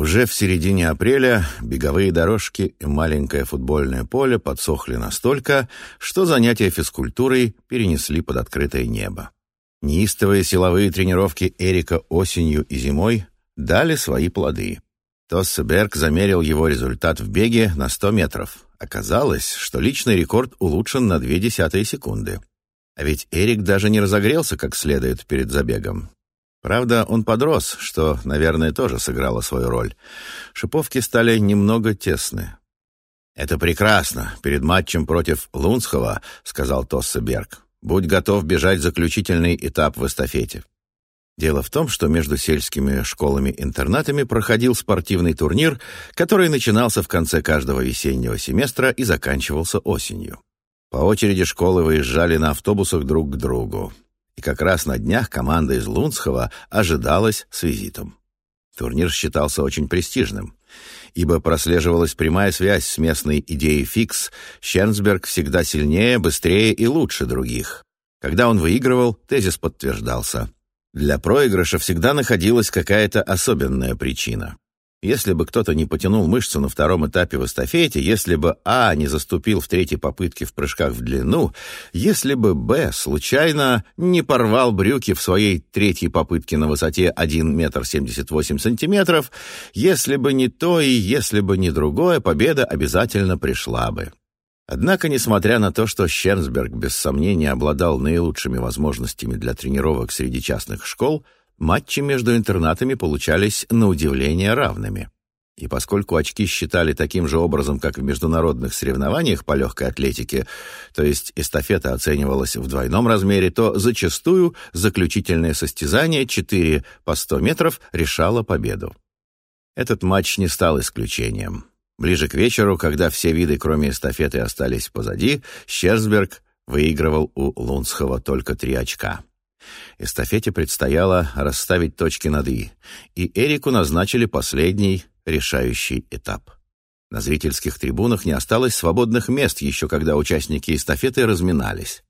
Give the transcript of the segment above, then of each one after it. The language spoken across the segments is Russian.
Уже в середине апреля беговые дорожки и маленькое футбольное поле подсохли настолько, что занятия физкультурой перенесли под открытое небо. Неистовые силовые тренировки Эрика осенью и зимой дали свои плоды. Тоссеберг замерил его результат в беге на 100 метров. Оказалось, что личный рекорд улучшен на 0,2 секунды. А ведь Эрик даже не разогрелся как следует перед забегом. Правда, он подрос, что, наверное, тоже сыграло свою роль. Шиповки стали немного тесны. «Это прекрасно. Перед матчем против Лунского», — сказал Тосса Берг. «Будь готов бежать заключительный этап в эстафете». Дело в том, что между сельскими школами-интернатами проходил спортивный турнир, который начинался в конце каждого весеннего семестра и заканчивался осенью. По очереди школы выезжали на автобусах друг к другу. И как раз на днях команда из Лунцхова ожидалась с визитом. Турнир считался очень престижным, ибо прослеживалась прямая связь с местной идеей фикс «Щенсберг всегда сильнее, быстрее и лучше других». Когда он выигрывал, тезис подтверждался. Для проигрыша всегда находилась какая-то особенная причина. Если бы кто-то не потянул мышцу на втором этапе в эстафете, если бы А не заступил в третьей попытке в прыжках в длину, если бы Б случайно не порвал брюки в своей третьей попытке на высоте 1 метр 78 сантиметров, если бы не то и если бы не другое, победа обязательно пришла бы. Однако, несмотря на то, что Щернсберг без сомнения обладал наилучшими возможностями для тренировок среди частных школ, матчи между интернатами получались на удивление равными. И поскольку очки считали таким же образом, как в международных соревнованиях по легкой атлетике, то есть эстафета оценивалась в двойном размере, то зачастую заключительное состязание 4 по 100 метров решало победу. Этот матч не стал исключением. Ближе к вечеру, когда все виды, кроме эстафеты, остались позади, Щерсберг выигрывал у Лунсхова только три очка. Эстафете предстояло расставить точки над «и», и Эрику назначили последний решающий этап. На зрительских трибунах не осталось свободных мест, еще когда участники эстафеты разминались.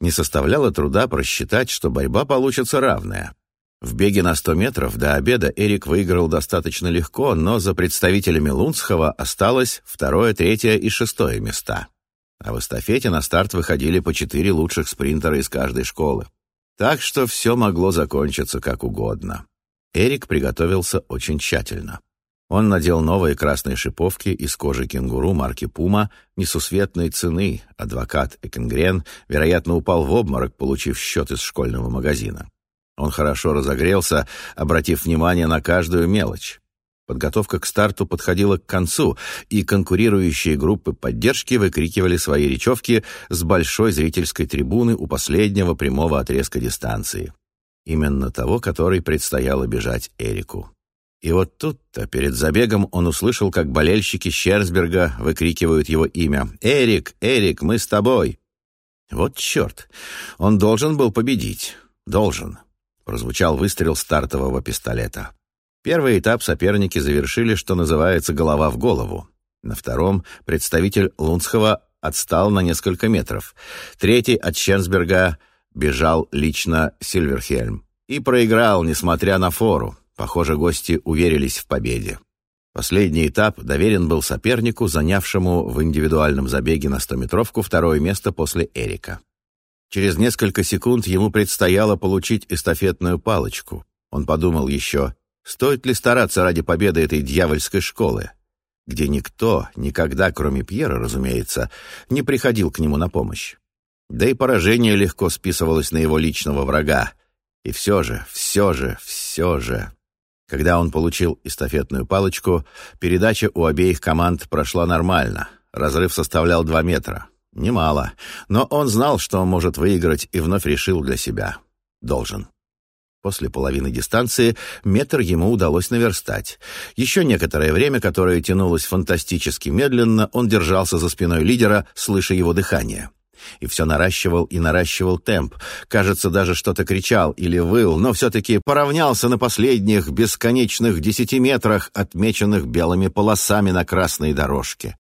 Не составляло труда просчитать, что борьба получится равная. В беге на 100 метров до обеда Эрик выиграл достаточно легко, но за представителями Лунсхова осталось второе, третье и шестое места. А в эстафете на старт выходили по четыре лучших спринтера из каждой школы. Так что все могло закончиться как угодно. Эрик приготовился очень тщательно. Он надел новые красные шиповки из кожи кенгуру марки «Пума» несусветной цены. Адвокат Экенгрен, вероятно, упал в обморок, получив счет из школьного магазина. Он хорошо разогрелся, обратив внимание на каждую мелочь. Подготовка к старту подходила к концу, и конкурирующие группы поддержки выкрикивали свои речевки с большой зрительской трибуны у последнего прямого отрезка дистанции. Именно того, который предстояло бежать Эрику. И вот тут-то, перед забегом, он услышал, как болельщики Щерсберга выкрикивают его имя. «Эрик, Эрик, мы с тобой!» Вот черт! Он должен был победить. Должен. Прозвучал выстрел стартового пистолета. Первый этап соперники завершили, что называется, голова в голову. На втором представитель Лунцхова отстал на несколько метров. Третий от Щенсберга бежал лично Сильверхельм. И проиграл, несмотря на фору. Похоже, гости уверились в победе. Последний этап доверен был сопернику, занявшему в индивидуальном забеге на 100-метровку второе место после Эрика. Через несколько секунд ему предстояло получить эстафетную палочку. Он подумал еще, Стоит ли стараться ради победы этой дьявольской школы, где никто, никогда, кроме Пьера, разумеется, не приходил к нему на помощь? Да и поражение легко списывалось на его личного врага. И все же, все же, все же... Когда он получил эстафетную палочку, передача у обеих команд прошла нормально. Разрыв составлял два метра. Немало. Но он знал, что он может выиграть, и вновь решил для себя. Должен. После половины дистанции метр ему удалось наверстать. Еще некоторое время, которое тянулось фантастически медленно, он держался за спиной лидера, слыша его дыхание. И все наращивал и наращивал темп. Кажется, даже что-то кричал или выл, но все-таки поравнялся на последних бесконечных десяти метрах, отмеченных белыми полосами на красной дорожке.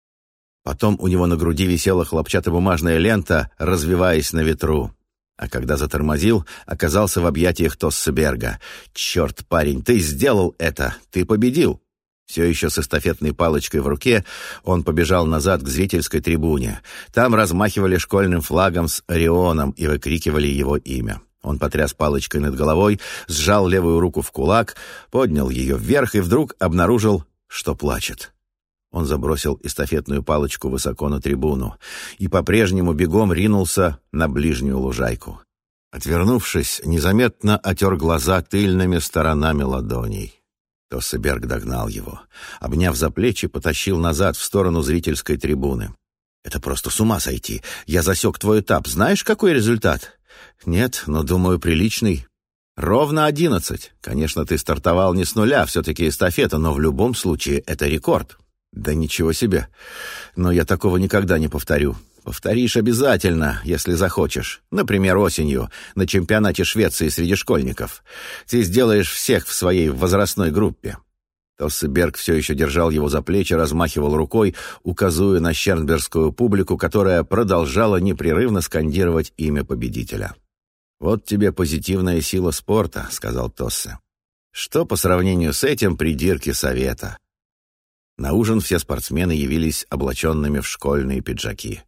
Потом у него на груди висела хлопчатобумажная лента, развиваясь на ветру а когда затормозил, оказался в объятиях Тоссеберга. «Черт, парень, ты сделал это! Ты победил!» Все еще с эстафетной палочкой в руке он побежал назад к зрительской трибуне. Там размахивали школьным флагом с Орионом и выкрикивали его имя. Он потряс палочкой над головой, сжал левую руку в кулак, поднял ее вверх и вдруг обнаружил, что плачет. Он забросил эстафетную палочку высоко на трибуну и по-прежнему бегом ринулся на ближнюю лужайку. Отвернувшись, незаметно отер глаза тыльными сторонами ладоней. Тоссеберг догнал его. Обняв за плечи, потащил назад в сторону зрительской трибуны. «Это просто с ума сойти. Я засек твой этап. Знаешь, какой результат?» «Нет, но, думаю, приличный. Ровно одиннадцать. Конечно, ты стартовал не с нуля, все-таки эстафета, но в любом случае это рекорд». «Да ничего себе. Но я такого никогда не повторю. Повторишь обязательно, если захочешь. Например, осенью, на чемпионате Швеции среди школьников. Ты сделаешь всех в своей возрастной группе». Тоссеберг все еще держал его за плечи, размахивал рукой, указывая на щернбергскую публику, которая продолжала непрерывно скандировать имя победителя. «Вот тебе позитивная сила спорта», — сказал Тоссе. «Что по сравнению с этим придирки совета?» На ужин все спортсмены явились облаченными в школьные пиджаки.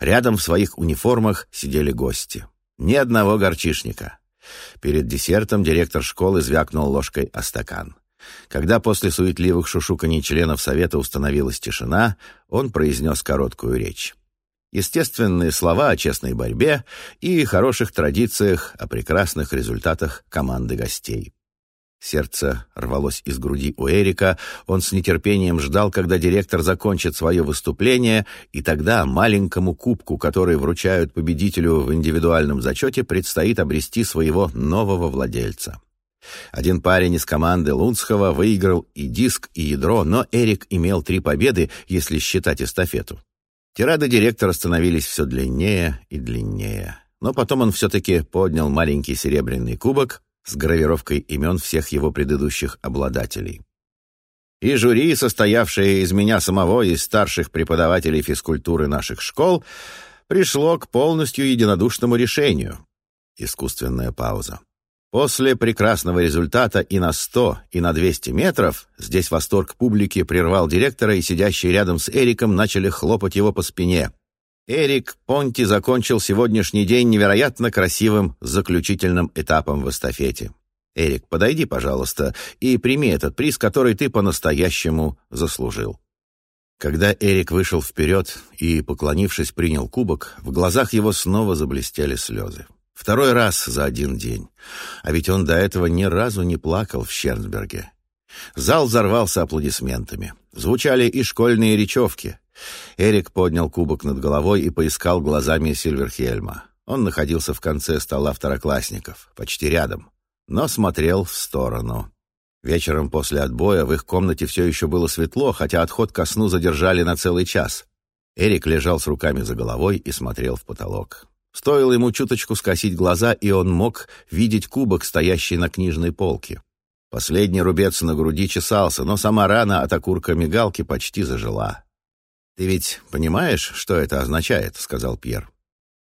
Рядом в своих униформах сидели гости. Ни одного горчишника. Перед десертом директор школы звякнул ложкой о стакан. Когда после суетливых шушуканий членов совета установилась тишина, он произнес короткую речь. Естественные слова о честной борьбе и хороших традициях, о прекрасных результатах команды гостей. Сердце рвалось из груди у Эрика. Он с нетерпением ждал, когда директор закончит свое выступление, и тогда маленькому кубку, который вручают победителю в индивидуальном зачете, предстоит обрести своего нового владельца. Один парень из команды Лунсхова выиграл и диск, и ядро, но Эрик имел три победы, если считать эстафету. Тирады директора становились все длиннее и длиннее. Но потом он все-таки поднял маленький серебряный кубок, с гравировкой имен всех его предыдущих обладателей. И жюри, состоявшее из меня самого и старших преподавателей физкультуры наших школ, пришло к полностью единодушному решению. Искусственная пауза. После прекрасного результата и на 100, и на 200 метров здесь восторг публики прервал директора, и сидящие рядом с Эриком начали хлопать его по спине. Эрик Понти закончил сегодняшний день невероятно красивым заключительным этапом в эстафете. Эрик, подойди, пожалуйста, и прими этот приз, который ты по-настоящему заслужил. Когда Эрик вышел вперед и, поклонившись, принял кубок, в глазах его снова заблестели слезы. Второй раз за один день. А ведь он до этого ни разу не плакал в Щернсберге. Зал взорвался аплодисментами. Звучали и школьные речевки. Эрик поднял кубок над головой и поискал глазами Сильверхельма. Он находился в конце стола второклассников, почти рядом, но смотрел в сторону. Вечером после отбоя в их комнате все еще было светло, хотя отход ко сну задержали на целый час. Эрик лежал с руками за головой и смотрел в потолок. Стоило ему чуточку скосить глаза, и он мог видеть кубок, стоящий на книжной полке. Последний рубец на груди чесался, но сама рана от окурка мигалки почти зажила. «Ты ведь понимаешь, что это означает?» — сказал Пьер.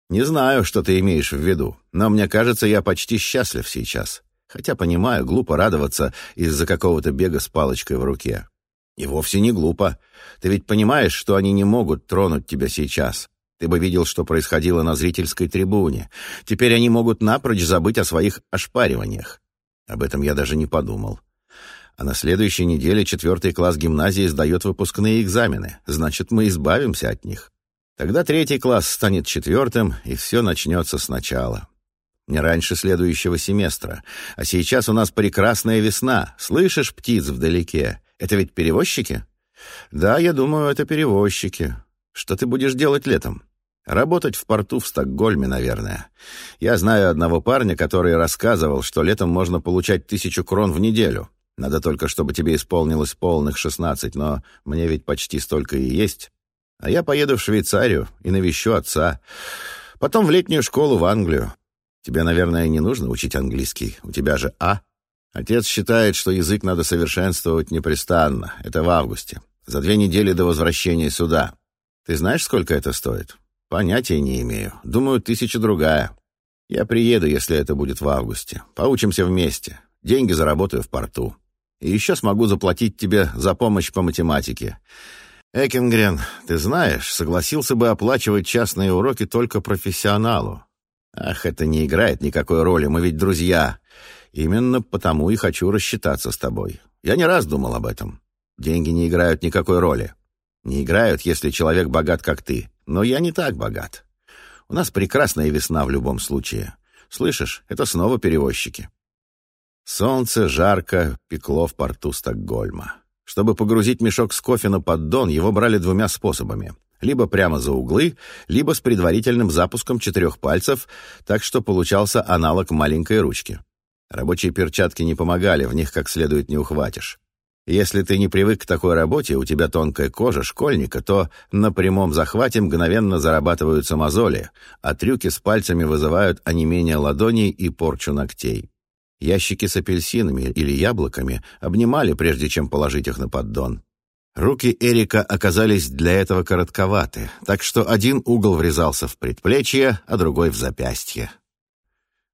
«Не знаю, что ты имеешь в виду, но мне кажется, я почти счастлив сейчас. Хотя, понимаю, глупо радоваться из-за какого-то бега с палочкой в руке. И вовсе не глупо. Ты ведь понимаешь, что они не могут тронуть тебя сейчас. Ты бы видел, что происходило на зрительской трибуне. Теперь они могут напрочь забыть о своих ошпариваниях. Об этом я даже не подумал. А на следующей неделе четвертый класс гимназии сдает выпускные экзамены. Значит, мы избавимся от них. Тогда третий класс станет четвертым, и все начнется сначала. Не раньше следующего семестра. А сейчас у нас прекрасная весна. Слышишь птиц вдалеке? Это ведь перевозчики? Да, я думаю, это перевозчики. Что ты будешь делать летом? Работать в порту в Стокгольме, наверное. Я знаю одного парня, который рассказывал, что летом можно получать тысячу крон в неделю. Надо только, чтобы тебе исполнилось полных шестнадцать, но мне ведь почти столько и есть. А я поеду в Швейцарию и навещу отца. Потом в летнюю школу в Англию. Тебе, наверное, не нужно учить английский. У тебя же А. Отец считает, что язык надо совершенствовать непрестанно. Это в августе. За две недели до возвращения сюда. Ты знаешь, сколько это стоит? Понятия не имею. Думаю, тысяча другая. Я приеду, если это будет в августе. Поучимся вместе. Деньги заработаю в порту. И еще смогу заплатить тебе за помощь по математике. Экингрен, ты знаешь, согласился бы оплачивать частные уроки только профессионалу. Ах, это не играет никакой роли, мы ведь друзья. Именно потому и хочу рассчитаться с тобой. Я не раз думал об этом. Деньги не играют никакой роли. Не играют, если человек богат, как ты. Но я не так богат. У нас прекрасная весна в любом случае. Слышишь, это снова перевозчики. Солнце жарко пекло в порту Стокгольма. Чтобы погрузить мешок с кофе на поддон, его брали двумя способами. Либо прямо за углы, либо с предварительным запуском четырех пальцев, так что получался аналог маленькой ручки. Рабочие перчатки не помогали, в них как следует не ухватишь. Если ты не привык к такой работе, у тебя тонкая кожа школьника, то на прямом захвате мгновенно зарабатываются мозоли, а трюки с пальцами вызывают онемение ладоней и порчу ногтей. Ящики с апельсинами или яблоками обнимали, прежде чем положить их на поддон. Руки Эрика оказались для этого коротковаты, так что один угол врезался в предплечье, а другой в запястье.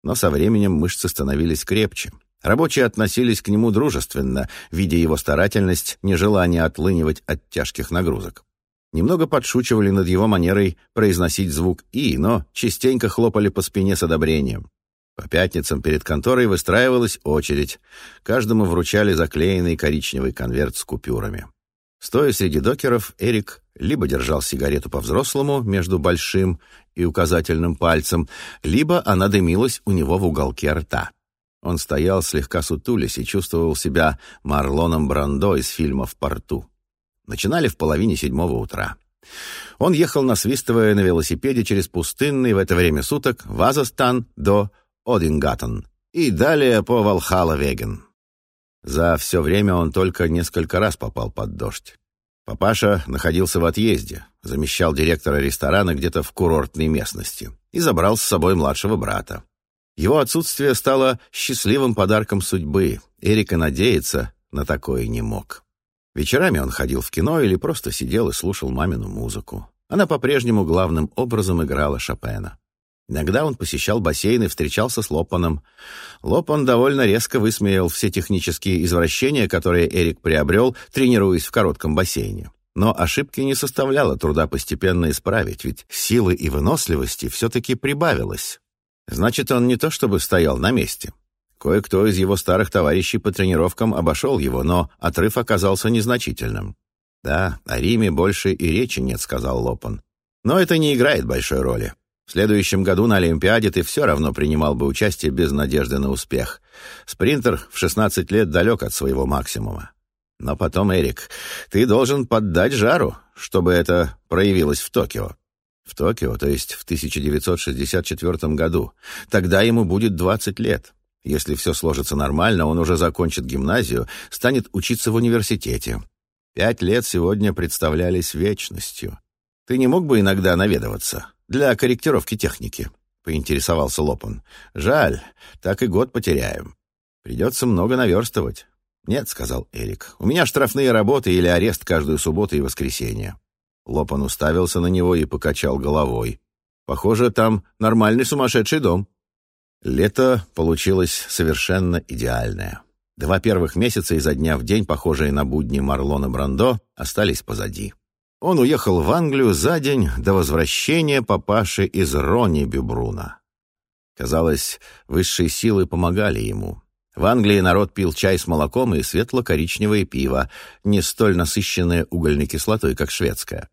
Но со временем мышцы становились крепче. Рабочие относились к нему дружественно, видя его старательность, нежелание отлынивать от тяжких нагрузок. Немного подшучивали над его манерой произносить звук «и», но частенько хлопали по спине с одобрением. По пятницам перед конторой выстраивалась очередь. Каждому вручали заклеенный коричневый конверт с купюрами. Стоя среди докеров, Эрик либо держал сигарету по-взрослому между большим и указательным пальцем, либо она дымилась у него в уголке рта. Он стоял слегка сутулясь и чувствовал себя Марлоном Брандо из фильма «В порту». Начинали в половине седьмого утра. Он ехал, насвистывая на велосипеде через пустынный в это время суток Вазостан до Одингаттен и далее по Валхала-Веген. За все время он только несколько раз попал под дождь. Папаша находился в отъезде, замещал директора ресторана где-то в курортной местности и забрал с собой младшего брата. Его отсутствие стало счастливым подарком судьбы. Эрика надеяться на такое не мог. Вечерами он ходил в кино или просто сидел и слушал мамину музыку. Она по-прежнему главным образом играла Шопена. Иногда он посещал бассейн и встречался с Лопаном. Лопан довольно резко высмеял все технические извращения, которые Эрик приобрел, тренируясь в коротком бассейне. Но ошибки не составляло труда постепенно исправить, ведь силы и выносливости все-таки прибавилось. Значит, он не то чтобы стоял на месте. Кое-кто из его старых товарищей по тренировкам обошел его, но отрыв оказался незначительным. «Да, о Риме больше и речи нет», — сказал Лопан. «Но это не играет большой роли. В следующем году на Олимпиаде ты все равно принимал бы участие без надежды на успех. Спринтер в 16 лет далек от своего максимума. Но потом, Эрик, ты должен поддать жару, чтобы это проявилось в Токио. В Токио, то есть в 1964 году. Тогда ему будет 20 лет. Если все сложится нормально, он уже закончит гимназию, станет учиться в университете. Пять лет сегодня представлялись вечностью. Ты не мог бы иногда наведываться? для корректировки техники», — поинтересовался Лопан. «Жаль, так и год потеряем. Придется много наверстывать». «Нет», — сказал Эрик, — «у меня штрафные работы или арест каждую субботу и воскресенье». Лопан уставился на него и покачал головой. «Похоже, там нормальный сумасшедший дом». Лето получилось совершенно идеальное. Два первых месяца изо дня в день, похожие на будни Марлона Брандо, остались позади. Он уехал в Англию за день до возвращения папаши из Рони Бюбруна. Казалось, высшие силы помогали ему. В Англии народ пил чай с молоком и светло-коричневое пиво, не столь насыщенное угольной кислотой, как шведское.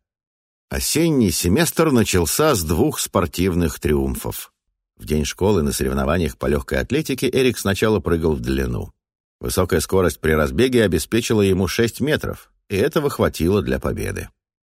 Осенний семестр начался с двух спортивных триумфов. В день школы на соревнованиях по легкой атлетике Эрик сначала прыгал в длину. Высокая скорость при разбеге обеспечила ему 6 метров, и этого хватило для победы.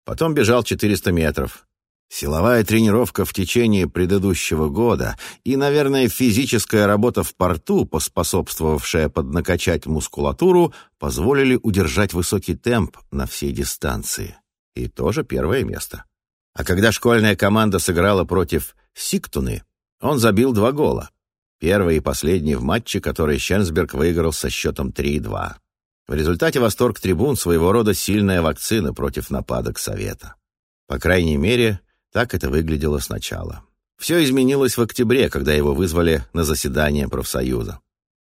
Потом бежал 400 метров. Силовая тренировка в течение предыдущего года и, наверное, физическая работа в порту, поспособствовавшая поднакачать мускулатуру, позволили удержать высокий темп на всей дистанции. И тоже первое место. А когда школьная команда сыграла против Сиктуны, он забил два гола. Первый и последний в матче, который Щенсберг выиграл со счетом 3-2. В результате восторг трибун своего рода сильная вакцина против нападок Совета. По крайней мере, так это выглядело сначала. Все изменилось в октябре, когда его вызвали на заседание профсоюза.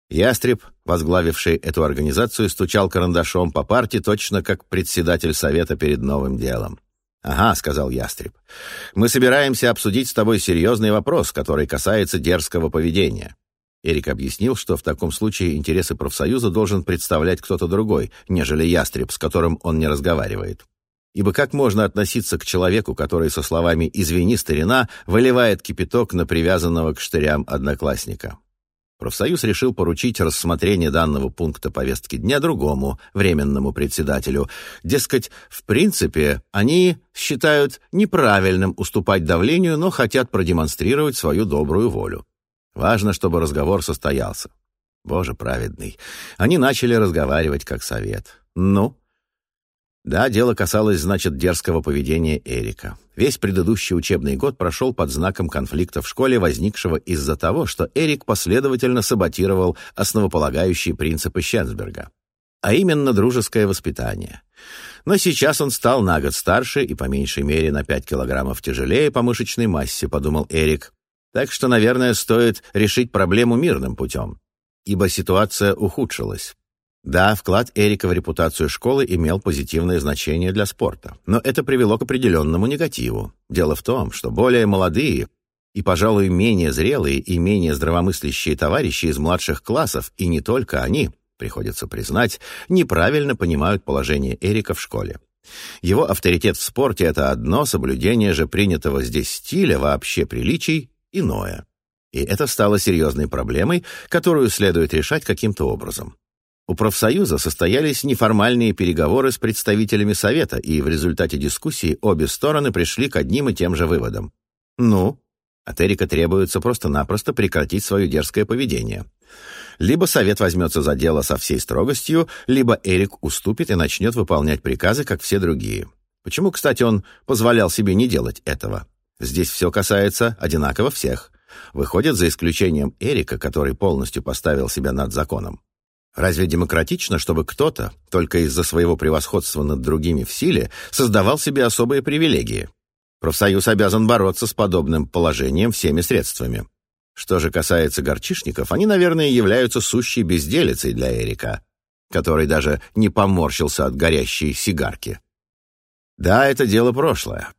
Ястреб, возглавивший эту организацию, стучал карандашом по парте точно как председатель совета перед новым делом. «Ага», — сказал Ястреб, — «мы собираемся обсудить с тобой серьезный вопрос, который касается дерзкого поведения». Эрик объяснил, что в таком случае интересы профсоюза должен представлять кто-то другой, нежели Ястреб, с которым он не разговаривает. Ибо как можно относиться к человеку, который со словами «извини, старина» выливает кипяток на привязанного к штырям одноклассника? Профсоюз решил поручить рассмотрение данного пункта повестки дня другому, временному председателю. Дескать, в принципе, они считают неправильным уступать давлению, но хотят продемонстрировать свою добрую волю. Важно, чтобы разговор состоялся. Боже праведный. Они начали разговаривать как совет. Ну, да, дело касалось, значит, дерзкого поведения Эрика. Весь предыдущий учебный год прошел под знаком конфликта в школе, возникшего из-за того, что Эрик последовательно саботировал основополагающие принципы Щенсберга, а именно дружеское воспитание. Но сейчас он стал на год старше и по меньшей мере на 5 килограммов тяжелее по мышечной массе, подумал Эрик. Так что, наверное, стоит решить проблему мирным путем, ибо ситуация ухудшилась. Да, вклад Эрика в репутацию школы имел позитивное значение для спорта, но это привело к определенному негативу. Дело в том, что более молодые и, пожалуй, менее зрелые и менее здравомыслящие товарищи из младших классов, и не только они, приходится признать, неправильно понимают положение Эрика в школе. Его авторитет в спорте — это одно, соблюдение же принятого здесь стиля, вообще приличий, иное. И это стало серьезной проблемой, которую следует решать каким-то образом. У профсоюза состоялись неформальные переговоры с представителями Совета, и в результате дискуссии обе стороны пришли к одним и тем же выводам. Ну, от Эрика требуется просто-напросто прекратить свое дерзкое поведение. Либо Совет возьмется за дело со всей строгостью, либо Эрик уступит и начнет выполнять приказы, как все другие. Почему, кстати, он позволял себе не делать этого? Здесь все касается одинаково всех. Выходит, за исключением Эрика, который полностью поставил себя над законом. Разве демократично, чтобы кто-то, только из-за своего превосходства над другими в силе, создавал себе особые привилегии? Профсоюз обязан бороться с подобным положением всеми средствами. Что же касается горчишников, они, наверное, являются сущей безделицей для Эрика, который даже не поморщился от горящей сигарки. Да, это дело прошлое.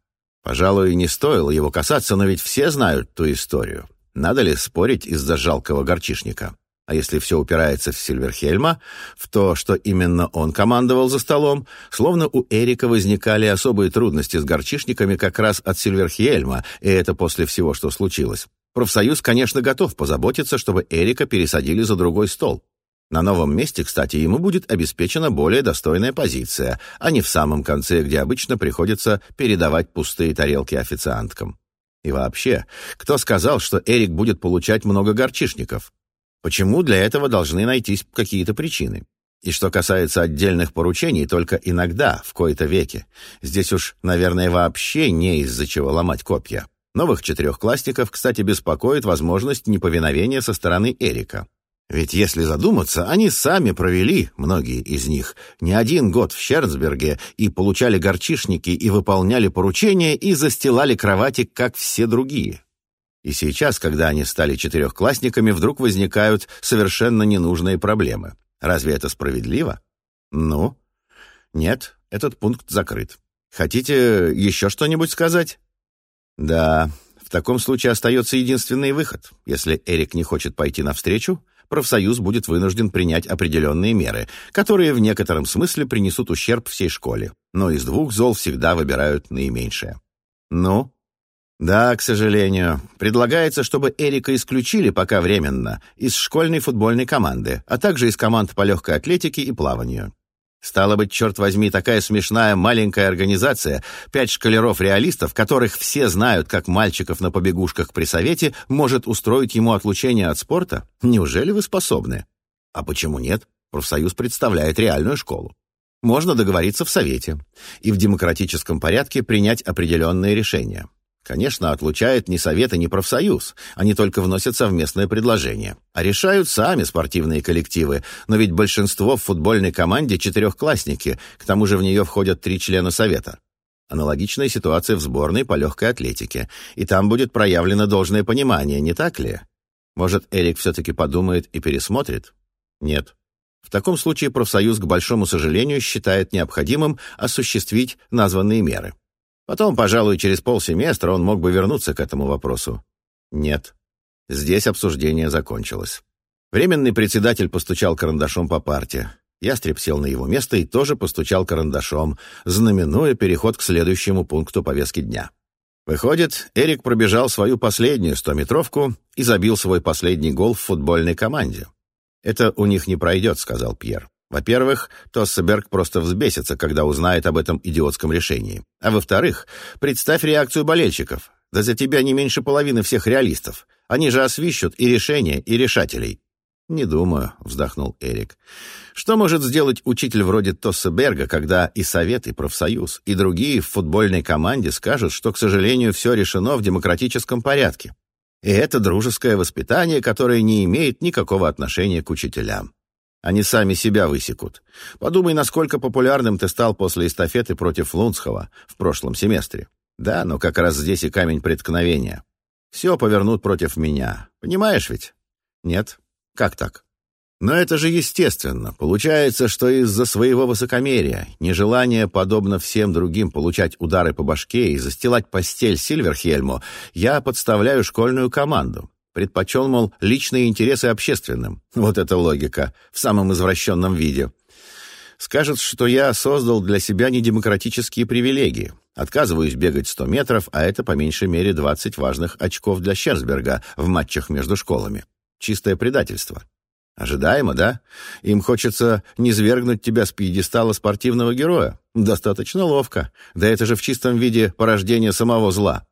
Пожалуй, не стоило его касаться, но ведь все знают ту историю. Надо ли спорить из-за жалкого горчишника? А если все упирается в Сильверхельма, в то, что именно он командовал за столом, словно у Эрика возникали особые трудности с горчишниками как раз от Сильверхельма, и это после всего, что случилось. Профсоюз, конечно, готов позаботиться, чтобы Эрика пересадили за другой стол. На новом месте, кстати, ему будет обеспечена более достойная позиция, а не в самом конце, где обычно приходится передавать пустые тарелки официанткам. И вообще, кто сказал, что Эрик будет получать много горчишников? Почему для этого должны найтись какие-то причины? И что касается отдельных поручений, только иногда, в кои-то веке. Здесь уж, наверное, вообще не из-за чего ломать копья. Новых четырехклассников, кстати, беспокоит возможность неповиновения со стороны Эрика. Ведь если задуматься, они сами провели, многие из них, не один год в Щерцберге и получали горчишники и выполняли поручения и застилали кровати, как все другие. И сейчас, когда они стали четырехклассниками, вдруг возникают совершенно ненужные проблемы. Разве это справедливо? Ну? Нет, этот пункт закрыт. Хотите еще что-нибудь сказать? Да, в таком случае остается единственный выход. Если Эрик не хочет пойти навстречу, профсоюз будет вынужден принять определенные меры, которые в некотором смысле принесут ущерб всей школе. Но из двух зол всегда выбирают наименьшее. Ну, да, к сожалению. Предлагается, чтобы Эрика исключили пока временно из школьной футбольной команды, а также из команд по легкой атлетике и плаванию. Стало быть, черт возьми, такая смешная маленькая организация, пять шкалеров-реалистов, которых все знают как мальчиков на побегушках при совете, может устроить ему отлучение от спорта? Неужели вы способны? А почему нет? Профсоюз представляет реальную школу. Можно договориться в совете и в демократическом порядке принять определенные решения. Конечно, отлучает ни Совет и ни профсоюз. Они только вносят совместное предложение. А решают сами спортивные коллективы. Но ведь большинство в футбольной команде четырехклассники. К тому же в нее входят три члена Совета. Аналогичная ситуация в сборной по легкой атлетике. И там будет проявлено должное понимание, не так ли? Может, Эрик все-таки подумает и пересмотрит? Нет. В таком случае профсоюз, к большому сожалению, считает необходимым осуществить названные меры. Потом, пожалуй, через полсеместра он мог бы вернуться к этому вопросу. Нет. Здесь обсуждение закончилось. Временный председатель постучал карандашом по парте. Ястреб сел на его место и тоже постучал карандашом, знаменуя переход к следующему пункту повестки дня. Выходит, Эрик пробежал свою последнюю стометровку и забил свой последний гол в футбольной команде. «Это у них не пройдет», — сказал Пьер. Во-первых, Тоссеберг просто взбесится, когда узнает об этом идиотском решении. А во-вторых, представь реакцию болельщиков. Да за тебя не меньше половины всех реалистов. Они же освищут и решения, и решателей. «Не думаю», — вздохнул Эрик. «Что может сделать учитель вроде Тоссеберга, когда и Совет, и профсоюз, и другие в футбольной команде скажут, что, к сожалению, все решено в демократическом порядке? И это дружеское воспитание, которое не имеет никакого отношения к учителям. Они сами себя высекут. Подумай, насколько популярным ты стал после эстафеты против Лунцхова в прошлом семестре. Да, но как раз здесь и камень преткновения. Все повернут против меня. Понимаешь ведь? Нет, как так? Но это же естественно. Получается, что из-за своего высокомерия, нежелания, подобно всем другим, получать удары по башке и застилать постель Сильверхельму, я подставляю школьную команду. Предпочел, мол, личные интересы общественным. Вот это логика, в самом извращенном виде. Скажет, что я создал для себя недемократические привилегии. Отказываюсь бегать 100 метров, а это по меньшей мере 20 важных очков для Щерсберга в матчах между школами. Чистое предательство. Ожидаемо, да? Им хочется низвергнуть тебя с пьедестала спортивного героя. Достаточно ловко. Да это же в чистом виде порождение самого зла.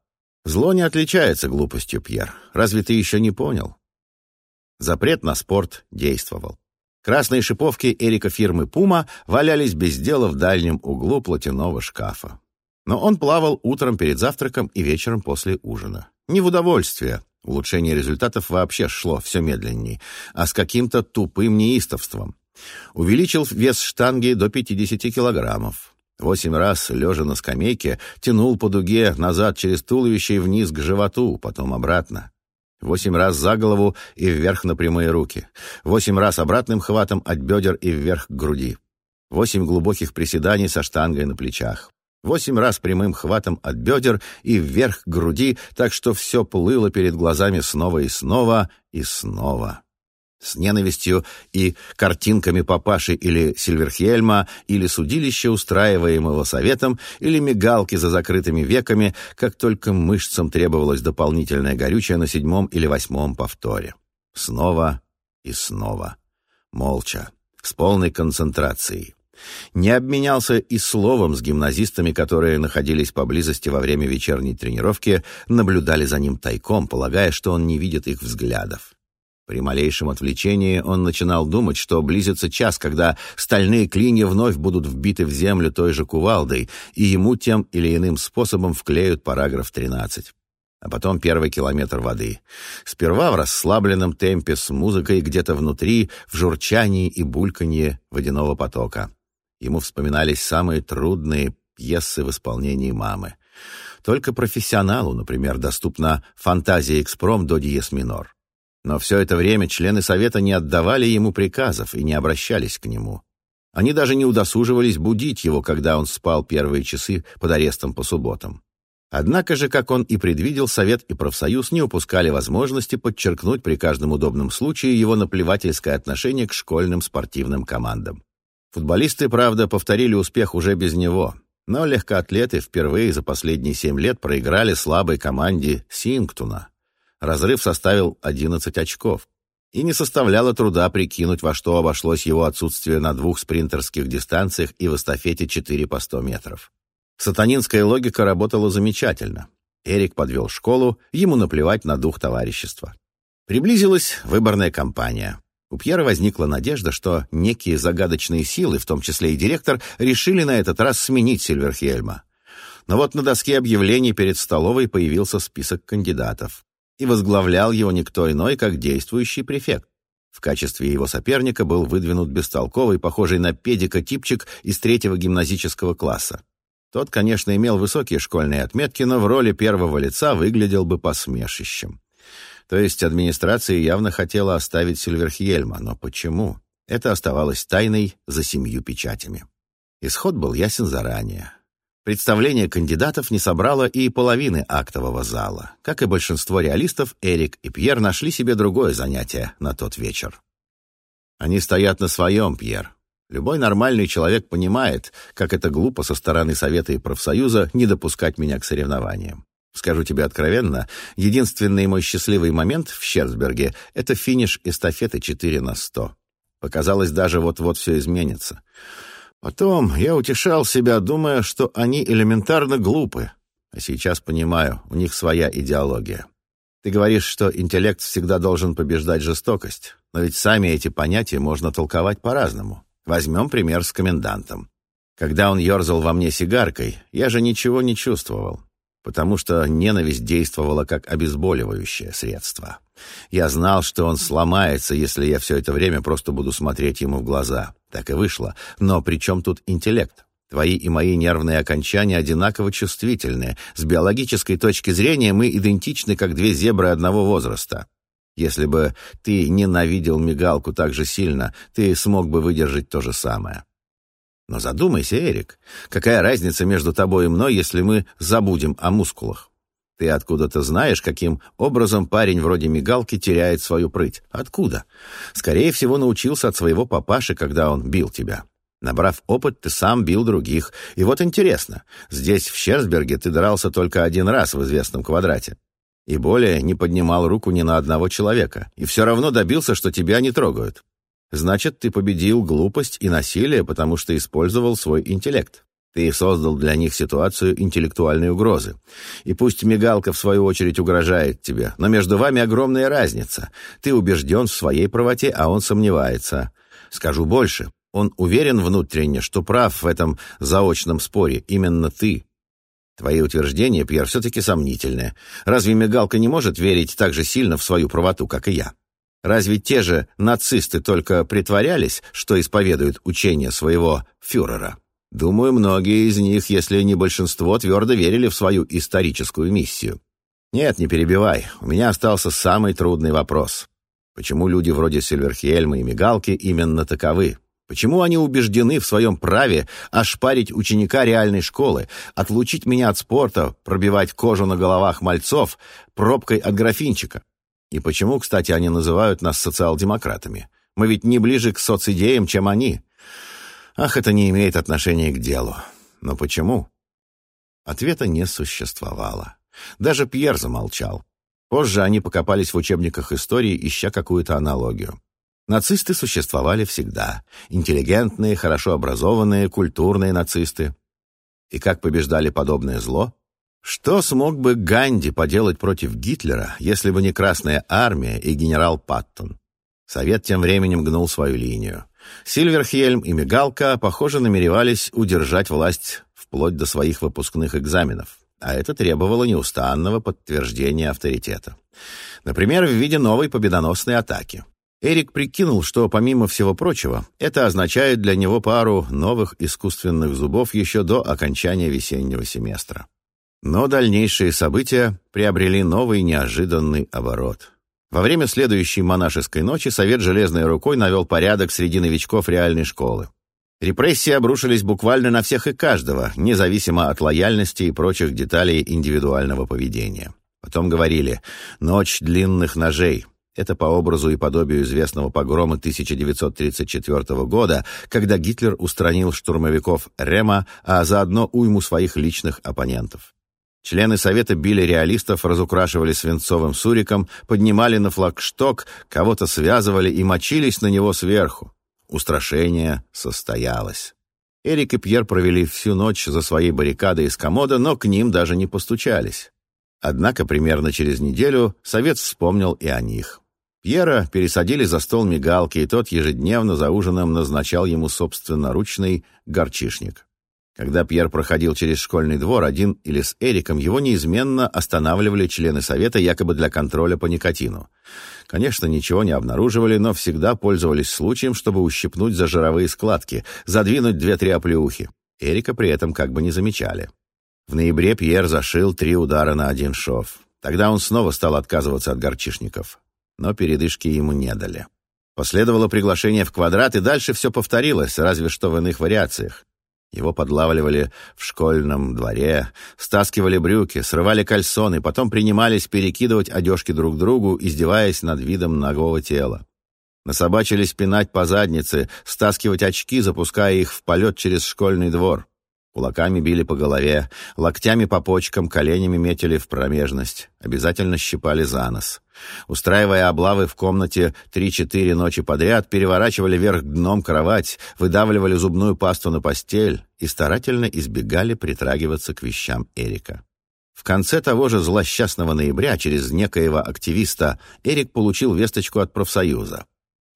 Зло не отличается глупостью, Пьер. Разве ты еще не понял? Запрет на спорт действовал. Красные шиповки Эрика фирмы «Пума» валялись без дела в дальнем углу платяного шкафа. Но он плавал утром перед завтраком и вечером после ужина. Не в удовольствие, Улучшение результатов вообще шло все медленнее, а с каким-то тупым неистовством. Увеличил вес штанги до 50 килограммов. Восемь раз, лежа на скамейке, тянул по дуге назад через туловище и вниз к животу, потом обратно. Восемь раз за голову и вверх на прямые руки. Восемь раз обратным хватом от бедер и вверх к груди. Восемь глубоких приседаний со штангой на плечах. Восемь раз прямым хватом от бедер и вверх к груди, так что все плыло перед глазами снова и снова и снова. С ненавистью и картинками папаши или Сильверхельма, или судилища, устраиваемого советом, или мигалки за закрытыми веками, как только мышцам требовалось дополнительное горючее на седьмом или восьмом повторе. Снова и снова. Молча, с полной концентрацией. Не обменялся и словом с гимназистами, которые находились поблизости во время вечерней тренировки, наблюдали за ним тайком, полагая, что он не видит их взглядов. При малейшем отвлечении он начинал думать, что близится час, когда стальные клинья вновь будут вбиты в землю той же кувалдой, и ему тем или иным способом вклеют параграф 13. А потом первый километр воды. Сперва в расслабленном темпе с музыкой где-то внутри, в журчании и бульканье водяного потока. Ему вспоминались самые трудные пьесы в исполнении мамы. Только профессионалу, например, доступна фантазия экспром до диез минор. Но все это время члены Совета не отдавали ему приказов и не обращались к нему. Они даже не удосуживались будить его, когда он спал первые часы под арестом по субботам. Однако же, как он и предвидел, Совет и профсоюз не упускали возможности подчеркнуть при каждом удобном случае его наплевательское отношение к школьным спортивным командам. Футболисты, правда, повторили успех уже без него, но легкоатлеты впервые за последние семь лет проиграли слабой команде Сингтуна. Разрыв составил 11 очков. И не составляло труда прикинуть, во что обошлось его отсутствие на двух спринтерских дистанциях и в эстафете 4 по 100 метров. Сатанинская логика работала замечательно. Эрик подвел школу, ему наплевать на дух товарищества. Приблизилась выборная кампания. У Пьера возникла надежда, что некие загадочные силы, в том числе и директор, решили на этот раз сменить Сильверхельма. Но вот на доске объявлений перед столовой появился список кандидатов. И возглавлял его никто иной, как действующий префект. В качестве его соперника был выдвинут бестолковый, похожий на педика типчик из третьего гимназического класса. Тот, конечно, имел высокие школьные отметки, но в роли первого лица выглядел бы посмешищем. То есть администрация явно хотела оставить Сильверхьельма, но почему? Это оставалось тайной за семью печатями. Исход был ясен заранее. Представление кандидатов не собрало и половины актового зала. Как и большинство реалистов, Эрик и Пьер нашли себе другое занятие на тот вечер. Они стоят на своем, Пьер. Любой нормальный человек понимает, как это глупо со стороны Совета и профсоюза не допускать меня к соревнованиям. Скажу тебе откровенно, единственный мой счастливый момент в Щерцберге — это финиш эстафеты 4 на 100. Показалось, даже вот-вот все изменится. Потом я утешал себя, думая, что они элементарно глупы. А сейчас понимаю, у них своя идеология. Ты говоришь, что интеллект всегда должен побеждать жестокость. Но ведь сами эти понятия можно толковать по-разному. Возьмем пример с комендантом. Когда он ерзал во мне сигаркой, я же ничего не чувствовал потому что ненависть действовала как обезболивающее средство. Я знал, что он сломается, если я все это время просто буду смотреть ему в глаза. Так и вышло. Но при чем тут интеллект? Твои и мои нервные окончания одинаково чувствительны. С биологической точки зрения мы идентичны, как две зебры одного возраста. Если бы ты ненавидел мигалку так же сильно, ты смог бы выдержать то же самое. Но задумайся, Эрик, какая разница между тобой и мной, если мы забудем о мускулах? Ты откуда-то знаешь, каким образом парень вроде мигалки теряет свою прыть. Откуда? Скорее всего, научился от своего папаши, когда он бил тебя. Набрав опыт, ты сам бил других. И вот интересно, здесь, в Щерсберге, ты дрался только один раз в известном квадрате. И более не поднимал руку ни на одного человека. И все равно добился, что тебя не трогают. Значит, ты победил глупость и насилие, потому что использовал свой интеллект. Ты создал для них ситуацию интеллектуальной угрозы. И пусть мигалка, в свою очередь, угрожает тебе, но между вами огромная разница. Ты убежден в своей правоте, а он сомневается. Скажу больше. Он уверен внутренне, что прав в этом заочном споре именно ты. Твои утверждения, Пьер, все-таки сомнительные. Разве мигалка не может верить так же сильно в свою правоту, как и я? Разве те же нацисты только притворялись, что исповедуют учение своего фюрера? Думаю, многие из них, если не большинство, твердо верили в свою историческую миссию. Нет, не перебивай. У меня остался самый трудный вопрос. Почему люди вроде Сильверхельма и Мигалки именно таковы? Почему они убеждены в своем праве ошпарить ученика реальной школы, отлучить меня от спорта, пробивать кожу на головах мальцов пробкой от графинчика? И почему, кстати, они называют нас социал-демократами? Мы ведь не ближе к социдеям, чем они. Ах, это не имеет отношения к делу. Но почему? Ответа не существовало. Даже Пьер замолчал. Позже они покопались в учебниках истории, ища какую-то аналогию. Нацисты существовали всегда. Интеллигентные, хорошо образованные, культурные нацисты. И как побеждали подобное зло? Что смог бы Ганди поделать против Гитлера, если бы не Красная Армия и генерал Паттон? Совет тем временем гнул свою линию. Сильверхельм и Мигалка, похоже, намеревались удержать власть вплоть до своих выпускных экзаменов, а это требовало неустанного подтверждения авторитета. Например, в виде новой победоносной атаки. Эрик прикинул, что, помимо всего прочего, это означает для него пару новых искусственных зубов еще до окончания весеннего семестра. Но дальнейшие события приобрели новый неожиданный оборот. Во время следующей монашеской ночи Совет Железной Рукой навел порядок среди новичков реальной школы. Репрессии обрушились буквально на всех и каждого, независимо от лояльности и прочих деталей индивидуального поведения. Потом говорили «ночь длинных ножей». Это по образу и подобию известного погрома 1934 года, когда Гитлер устранил штурмовиков Рема, а заодно уйму своих личных оппонентов. Члены Совета били реалистов, разукрашивали свинцовым суриком, поднимали на флагшток, кого-то связывали и мочились на него сверху. Устрашение состоялось. Эрик и Пьер провели всю ночь за своей баррикадой из комода, но к ним даже не постучались. Однако примерно через неделю Совет вспомнил и о них. Пьера пересадили за стол мигалки, и тот ежедневно за ужином назначал ему собственноручный горчишник. Когда Пьер проходил через школьный двор один или с Эриком, его неизменно останавливали члены совета якобы для контроля по никотину. Конечно, ничего не обнаруживали, но всегда пользовались случаем, чтобы ущипнуть за жировые складки, задвинуть две-три оплеухи. Эрика при этом как бы не замечали. В ноябре Пьер зашил три удара на один шов. Тогда он снова стал отказываться от горчишников. Но передышки ему не дали. Последовало приглашение в квадрат, и дальше все повторилось, разве что в иных вариациях. Его подлавливали в школьном дворе, стаскивали брюки, срывали кальсоны, потом принимались перекидывать одежки друг другу, издеваясь над видом ногого тела. Насобачились пинать по заднице, стаскивать очки, запуская их в полет через школьный двор. Кулаками били по голове, локтями по почкам, коленями метили в промежность. Обязательно щипали за нос. Устраивая облавы в комнате три-четыре ночи подряд, переворачивали вверх дном кровать, выдавливали зубную пасту на постель и старательно избегали притрагиваться к вещам Эрика. В конце того же злосчастного ноября через некоего активиста Эрик получил весточку от профсоюза.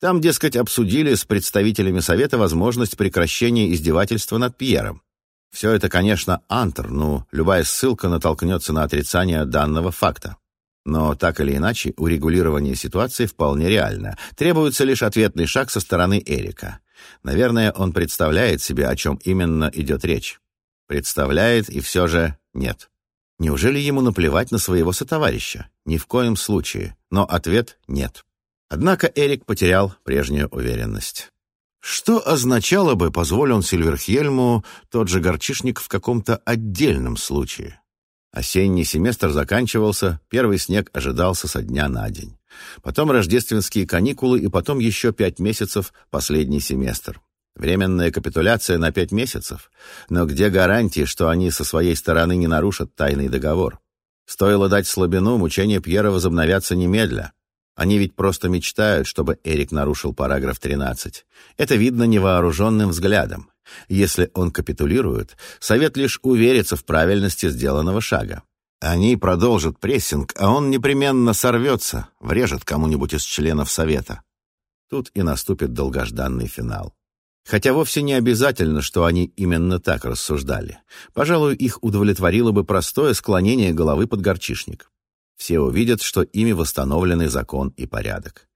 Там, дескать, обсудили с представителями Совета возможность прекращения издевательства над Пьером. Все это, конечно, антр, ну, любая ссылка натолкнется на отрицание данного факта. Но так или иначе, урегулирование ситуации вполне реально. Требуется лишь ответный шаг со стороны Эрика. Наверное, он представляет себе, о чем именно идет речь. Представляет, и все же нет. Неужели ему наплевать на своего сотоварища? Ни в коем случае. Но ответ — нет. Однако Эрик потерял прежнюю уверенность. Что означало бы, позволил он Сильверхельму, тот же горчишник в каком-то отдельном случае? Осенний семестр заканчивался, первый снег ожидался со дня на день. Потом рождественские каникулы и потом еще пять месяцев последний семестр. Временная капитуляция на пять месяцев. Но где гарантии, что они со своей стороны не нарушат тайный договор? Стоило дать слабину, мучения Пьера возобновятся немедля. Они ведь просто мечтают, чтобы Эрик нарушил параграф 13. Это видно невооруженным взглядом. Если он капитулирует, Совет лишь уверится в правильности сделанного шага. Они продолжат прессинг, а он непременно сорвется, врежет кому-нибудь из членов Совета. Тут и наступит долгожданный финал. Хотя вовсе не обязательно, что они именно так рассуждали. Пожалуй, их удовлетворило бы простое склонение головы под горчишник. Все увидят, что ими восстановлены закон и порядок.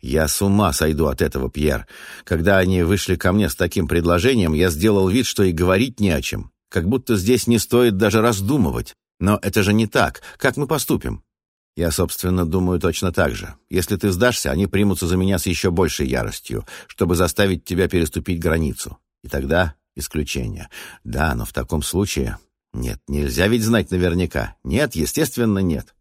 Я с ума сойду от этого, Пьер. Когда они вышли ко мне с таким предложением, я сделал вид, что и говорить не о чем. Как будто здесь не стоит даже раздумывать. Но это же не так. Как мы поступим? Я, собственно, думаю точно так же. Если ты сдашься, они примутся за меня с еще большей яростью, чтобы заставить тебя переступить границу. И тогда исключение. Да, но в таком случае... Нет, нельзя ведь знать наверняка. Нет, естественно, нет.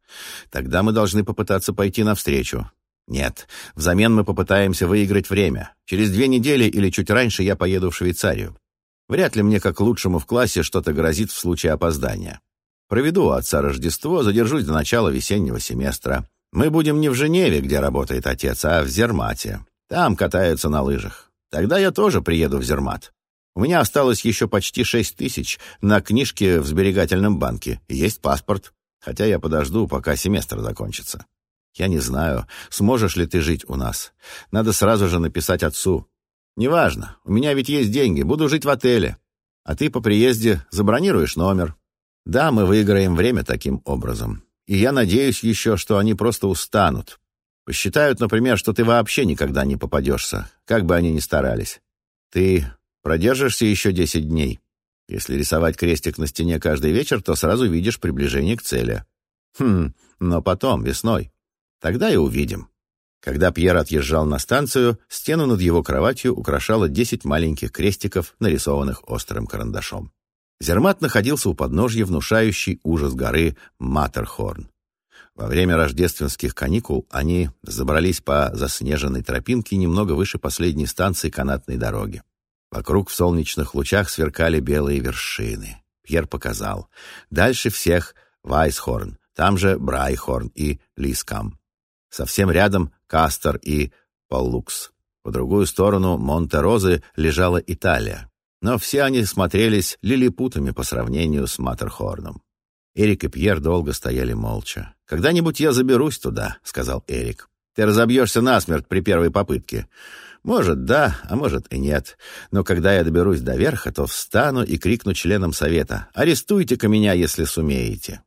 Тогда мы должны попытаться пойти навстречу. Нет, взамен мы попытаемся выиграть время. Через две недели или чуть раньше я поеду в Швейцарию. Вряд ли мне, как лучшему в классе, что-то грозит в случае опоздания. Проведу у отца Рождество, задержусь до начала весеннего семестра. Мы будем не в Женеве, где работает отец, а в Зермате. Там катаются на лыжах. Тогда я тоже приеду в Зермат. У меня осталось еще почти шесть тысяч на книжке в сберегательном банке. Есть паспорт хотя я подожду, пока семестр закончится. Я не знаю, сможешь ли ты жить у нас. Надо сразу же написать отцу. Неважно, у меня ведь есть деньги, буду жить в отеле. А ты по приезде забронируешь номер. Да, мы выиграем время таким образом. И я надеюсь еще, что они просто устанут. Посчитают, например, что ты вообще никогда не попадешься, как бы они ни старались. Ты продержишься еще десять дней. Если рисовать крестик на стене каждый вечер, то сразу видишь приближение к цели. Хм, но потом, весной. Тогда и увидим. Когда Пьер отъезжал на станцию, стену над его кроватью украшало десять маленьких крестиков, нарисованных острым карандашом. Зермат находился у подножья внушающей ужас горы Матерхорн. Во время рождественских каникул они забрались по заснеженной тропинке немного выше последней станции канатной дороги. Вокруг в солнечных лучах сверкали белые вершины. Пьер показал. Дальше всех Вайсхорн, там же Брайхорн и Лискам. Совсем рядом Кастер и Поллукс. По другую сторону Монте-Розы лежала Италия. Но все они смотрелись лилипутами по сравнению с Матерхорном. Эрик и Пьер долго стояли молча. «Когда-нибудь я заберусь туда», — сказал Эрик. «Ты разобьешься насмерть при первой попытке. Может, да, а может и нет. Но когда я доберусь до верха, то встану и крикну членам совета «Арестуйте-ка меня, если сумеете!»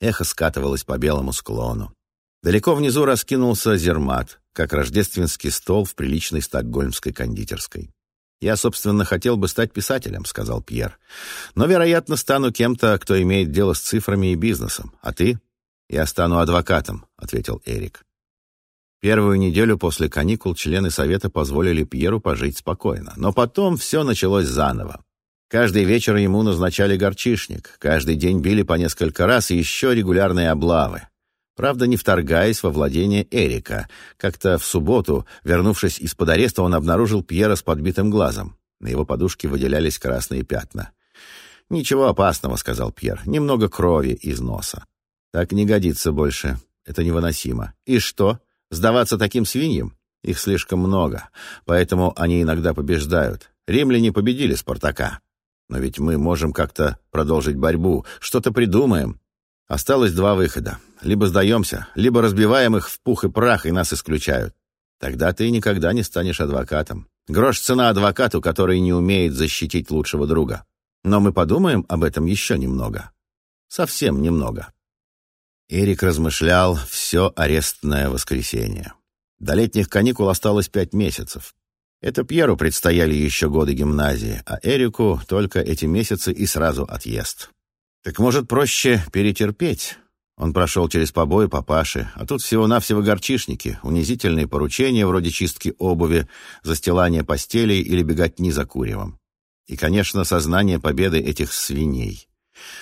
Эхо скатывалось по белому склону. Далеко внизу раскинулся зермат, как рождественский стол в приличной стокгольмской кондитерской. «Я, собственно, хотел бы стать писателем», — сказал Пьер. «Но, вероятно, стану кем-то, кто имеет дело с цифрами и бизнесом. А ты?» «Я стану адвокатом», — ответил Эрик. Первую неделю после каникул члены совета позволили Пьеру пожить спокойно. Но потом все началось заново. Каждый вечер ему назначали горчишник, каждый день били по несколько раз и еще регулярные облавы. Правда, не вторгаясь во владение Эрика. Как-то в субботу, вернувшись из-под ареста, он обнаружил Пьера с подбитым глазом. На его подушке выделялись красные пятна. «Ничего опасного», — сказал Пьер. «Немного крови из носа». «Так не годится больше. Это невыносимо». «И что? Сдаваться таким свиньям? Их слишком много, поэтому они иногда побеждают. Римляне победили Спартака. Но ведь мы можем как-то продолжить борьбу, что-то придумаем. Осталось два выхода. Либо сдаемся, либо разбиваем их в пух и прах, и нас исключают. Тогда ты никогда не станешь адвокатом. Грош цена адвокату, который не умеет защитить лучшего друга. Но мы подумаем об этом еще немного. Совсем немного. Эрик размышлял все арестное воскресенье. До летних каникул осталось пять месяцев. Это Пьеру предстояли еще годы гимназии, а Эрику только эти месяцы и сразу отъезд. Так может, проще перетерпеть? Он прошел через побои папаши, а тут всего-навсего горчишники, унизительные поручения вроде чистки обуви, застилания постелей или беготни за куревом. И, конечно, сознание победы этих свиней.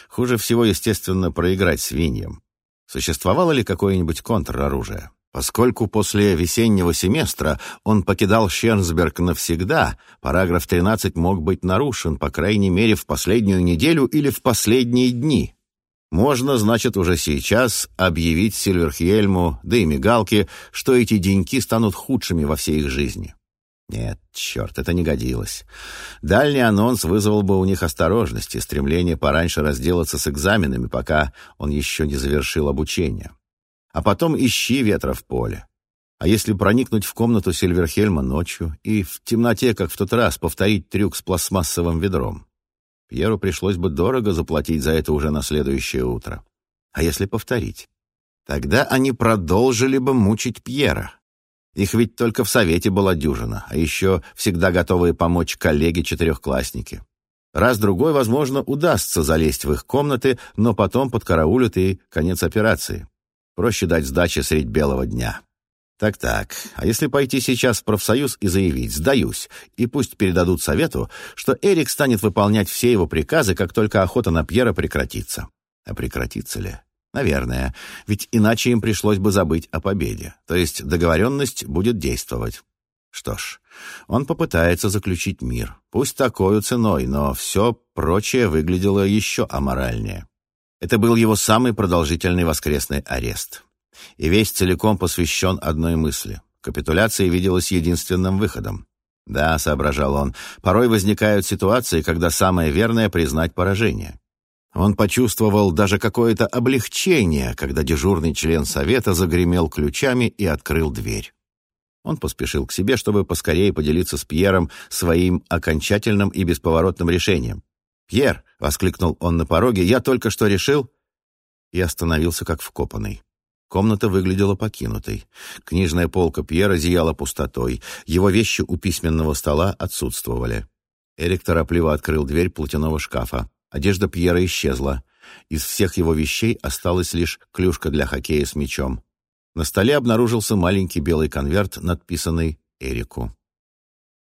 Хуже всего, естественно, проиграть свиньям. Существовало ли какое-нибудь контроружие? Поскольку после весеннего семестра он покидал Щернсберг навсегда, параграф 13 мог быть нарушен, по крайней мере, в последнюю неделю или в последние дни. Можно, значит, уже сейчас объявить Сильверхельму, да и Мигалке, что эти деньки станут худшими во всей их жизни. Нет, черт, это не годилось. Дальний анонс вызвал бы у них осторожность и стремление пораньше разделаться с экзаменами, пока он еще не завершил обучение а потом ищи ветра в поле. А если проникнуть в комнату Сильверхельма ночью и в темноте, как в тот раз, повторить трюк с пластмассовым ведром? Пьеру пришлось бы дорого заплатить за это уже на следующее утро. А если повторить? Тогда они продолжили бы мучить Пьера. Их ведь только в совете была дюжина, а еще всегда готовые помочь коллеги-четырехклассники. Раз-другой, возможно, удастся залезть в их комнаты, но потом подкараулят и конец операции. Проще дать сдачи средь белого дня. Так-так, а если пойти сейчас в профсоюз и заявить «сдаюсь», и пусть передадут совету, что Эрик станет выполнять все его приказы, как только охота на Пьера прекратится. А прекратится ли? Наверное, ведь иначе им пришлось бы забыть о победе. То есть договоренность будет действовать. Что ж, он попытается заключить мир. Пусть такой ценой, но все прочее выглядело еще аморальнее. Это был его самый продолжительный воскресный арест. И весь целиком посвящен одной мысли. Капитуляция виделась единственным выходом. Да, соображал он, порой возникают ситуации, когда самое верное — признать поражение. Он почувствовал даже какое-то облегчение, когда дежурный член совета загремел ключами и открыл дверь. Он поспешил к себе, чтобы поскорее поделиться с Пьером своим окончательным и бесповоротным решением. «Пьер!» — воскликнул он на пороге. «Я только что решил...» И остановился как вкопанный. Комната выглядела покинутой. Книжная полка Пьера зияла пустотой. Его вещи у письменного стола отсутствовали. Эрик торопливо открыл дверь платяного шкафа. Одежда Пьера исчезла. Из всех его вещей осталась лишь клюшка для хоккея с мячом. На столе обнаружился маленький белый конверт, надписанный Эрику.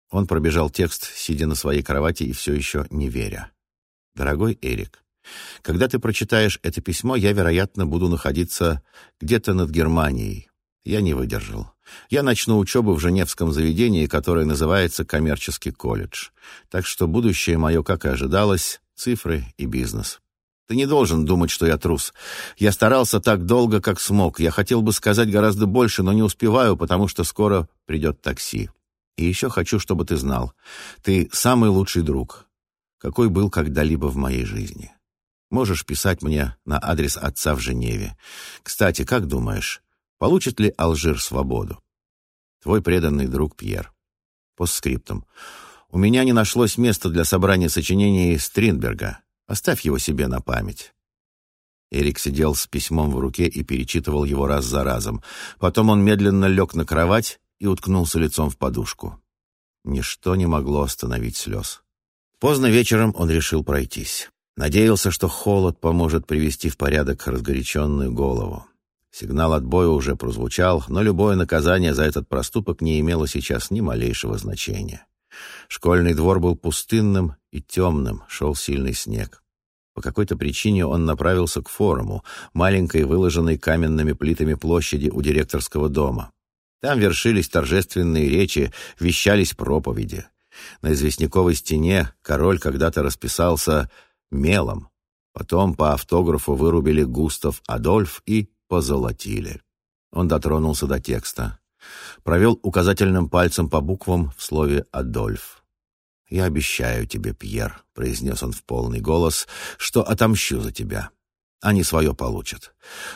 Он пробежал текст, сидя на своей кровати и все еще не веря. Дорогой Эрик, когда ты прочитаешь это письмо, я, вероятно, буду находиться где-то над Германией. Я не выдержал. Я начну учебу в Женевском заведении, которое называется коммерческий колледж. Так что будущее мое, как и ожидалось, цифры и бизнес. Ты не должен думать, что я трус. Я старался так долго, как смог. Я хотел бы сказать гораздо больше, но не успеваю, потому что скоро придет такси. И еще хочу, чтобы ты знал. Ты самый лучший друг какой был когда-либо в моей жизни. Можешь писать мне на адрес отца в Женеве. Кстати, как думаешь, получит ли Алжир свободу? Твой преданный друг Пьер. Постскриптум. У меня не нашлось места для собрания сочинений Стринберга. Оставь его себе на память. Эрик сидел с письмом в руке и перечитывал его раз за разом. Потом он медленно лег на кровать и уткнулся лицом в подушку. Ничто не могло остановить слез. Поздно вечером он решил пройтись. Надеялся, что холод поможет привести в порядок разгоряченную голову. Сигнал отбоя уже прозвучал, но любое наказание за этот проступок не имело сейчас ни малейшего значения. Школьный двор был пустынным и темным, шел сильный снег. По какой-то причине он направился к форуму, маленькой выложенной каменными плитами площади у директорского дома. Там вершились торжественные речи, вещались проповеди. На известняковой стене король когда-то расписался мелом. Потом по автографу вырубили Густав Адольф и позолотили. Он дотронулся до текста. Провел указательным пальцем по буквам в слове «Адольф». «Я обещаю тебе, Пьер», — произнес он в полный голос, — «что отомщу за тебя. Они свое получат.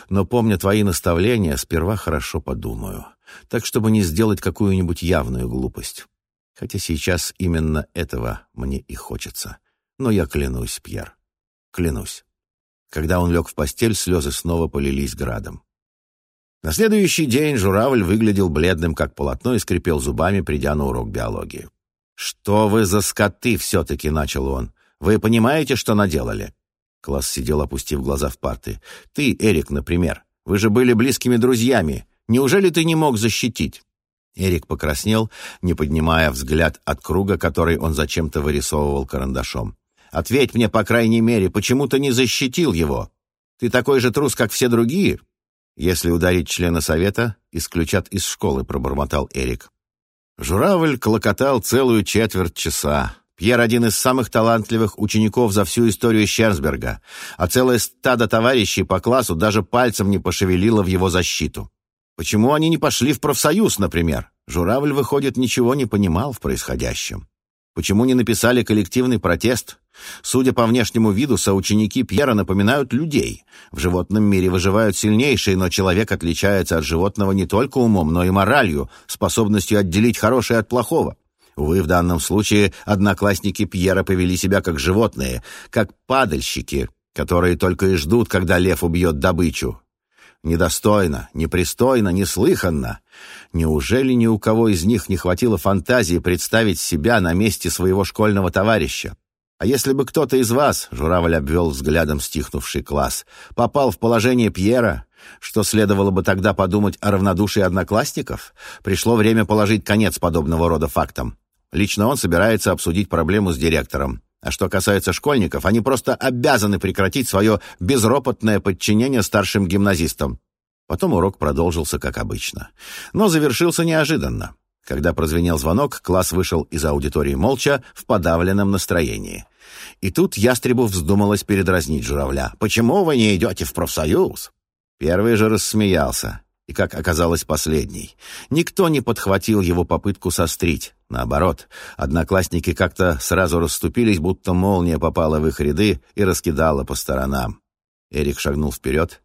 Но, помня твои наставления, сперва хорошо подумаю, так чтобы не сделать какую-нибудь явную глупость. Хотя сейчас именно этого мне и хочется. Но я клянусь, Пьер, клянусь». Когда он лег в постель, слезы снова полились градом. На следующий день журавль выглядел бледным, как полотно, и скрипел зубами, придя на урок биологии. «Что вы за скоты все-таки?» — начал он. «Вы понимаете, что наделали?» Класс сидел, опустив глаза в парты. «Ты, Эрик, например. Вы же были близкими друзьями. Неужели ты не мог защитить?» Эрик покраснел, не поднимая взгляд от круга, который он зачем-то вырисовывал карандашом. «Ответь мне, по крайней мере, почему ты не защитил его? Ты такой же трус, как все другие?» «Если ударить члена совета, исключат из школы», — пробормотал Эрик. Журавль клокотал целую четверть часа. Пьер один из самых талантливых учеников за всю историю Щерсберга, а целое стадо товарищей по классу даже пальцем не пошевелило в его защиту. Почему они не пошли в профсоюз, например? Журавль, выходит, ничего не понимал в происходящем. Почему не написали коллективный протест? Судя по внешнему виду, соученики Пьера напоминают людей. В животном мире выживают сильнейшие, но человек отличается от животного не только умом, но и моралью, способностью отделить хорошее от плохого. Увы, в данном случае одноклассники Пьера повели себя как животные, как падальщики, которые только и ждут, когда лев убьет добычу. Недостойно, непристойно, неслыханно. Неужели ни у кого из них не хватило фантазии представить себя на месте своего школьного товарища? А если бы кто-то из вас, журавль обвел взглядом стихнувший класс, попал в положение Пьера, что следовало бы тогда подумать о равнодушии одноклассников? Пришло время положить конец подобного рода фактам. Лично он собирается обсудить проблему с директором. А что касается школьников, они просто обязаны прекратить свое безропотное подчинение старшим гимназистам. Потом урок продолжился, как обычно. Но завершился неожиданно. Когда прозвенел звонок, класс вышел из аудитории молча, в подавленном настроении. И тут Ястребу вздумалось передразнить журавля. «Почему вы не идете в профсоюз?» Первый же рассмеялся, и, как оказалось, последний. Никто не подхватил его попытку сострить. Наоборот, одноклассники как-то сразу расступились, будто молния попала в их ряды и раскидала по сторонам. Эрик шагнул вперед,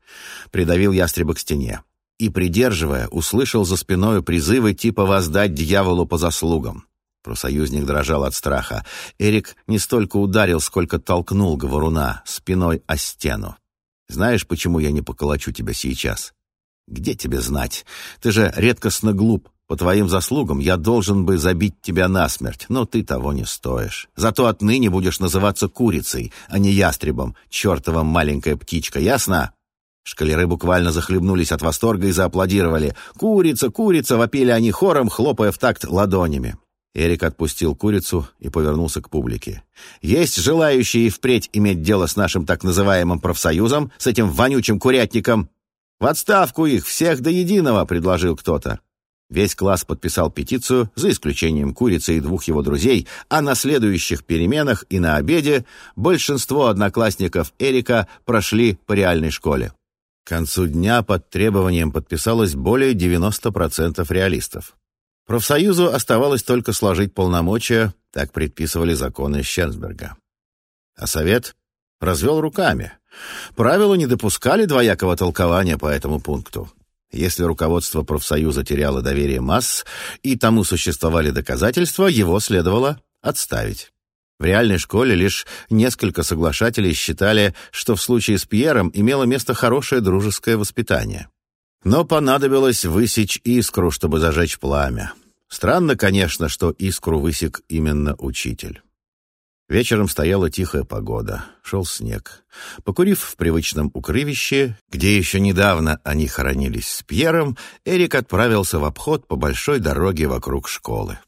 придавил ястреба к стене и, придерживая, услышал за спиной призывы типа «воздать дьяволу по заслугам». Профсоюзник дрожал от страха. Эрик не столько ударил, сколько толкнул говоруна спиной о стену. «Знаешь, почему я не поколочу тебя сейчас?» «Где тебе знать? Ты же редкостно глуп. По твоим заслугам я должен бы забить тебя насмерть, но ты того не стоишь. Зато отныне будешь называться курицей, а не ястребом, чертова маленькая птичка, ясно?» Шкалеры буквально захлебнулись от восторга и зааплодировали. «Курица, курица!» — вопили они хором, хлопая в такт ладонями. Эрик отпустил курицу и повернулся к публике. «Есть желающие впредь иметь дело с нашим так называемым профсоюзом, с этим вонючим курятником?» «В отставку их, всех до единого!» — предложил кто-то. Весь класс подписал петицию, за исключением курицы и двух его друзей, а на следующих переменах и на обеде большинство одноклассников Эрика прошли по реальной школе. К концу дня под требованием подписалось более 90% реалистов. Профсоюзу оставалось только сложить полномочия, так предписывали законы Щенсберга. А Совет развел руками. Правила не допускали двоякого толкования по этому пункту. Если руководство профсоюза теряло доверие масс, и тому существовали доказательства, его следовало отставить. В реальной школе лишь несколько соглашателей считали, что в случае с Пьером имело место хорошее дружеское воспитание. Но понадобилось высечь искру, чтобы зажечь пламя. Странно, конечно, что искру высек именно учитель. Вечером стояла тихая погода, шел снег. Покурив в привычном укрывище, где еще недавно они хоронились с Пьером, Эрик отправился в обход по большой дороге вокруг школы.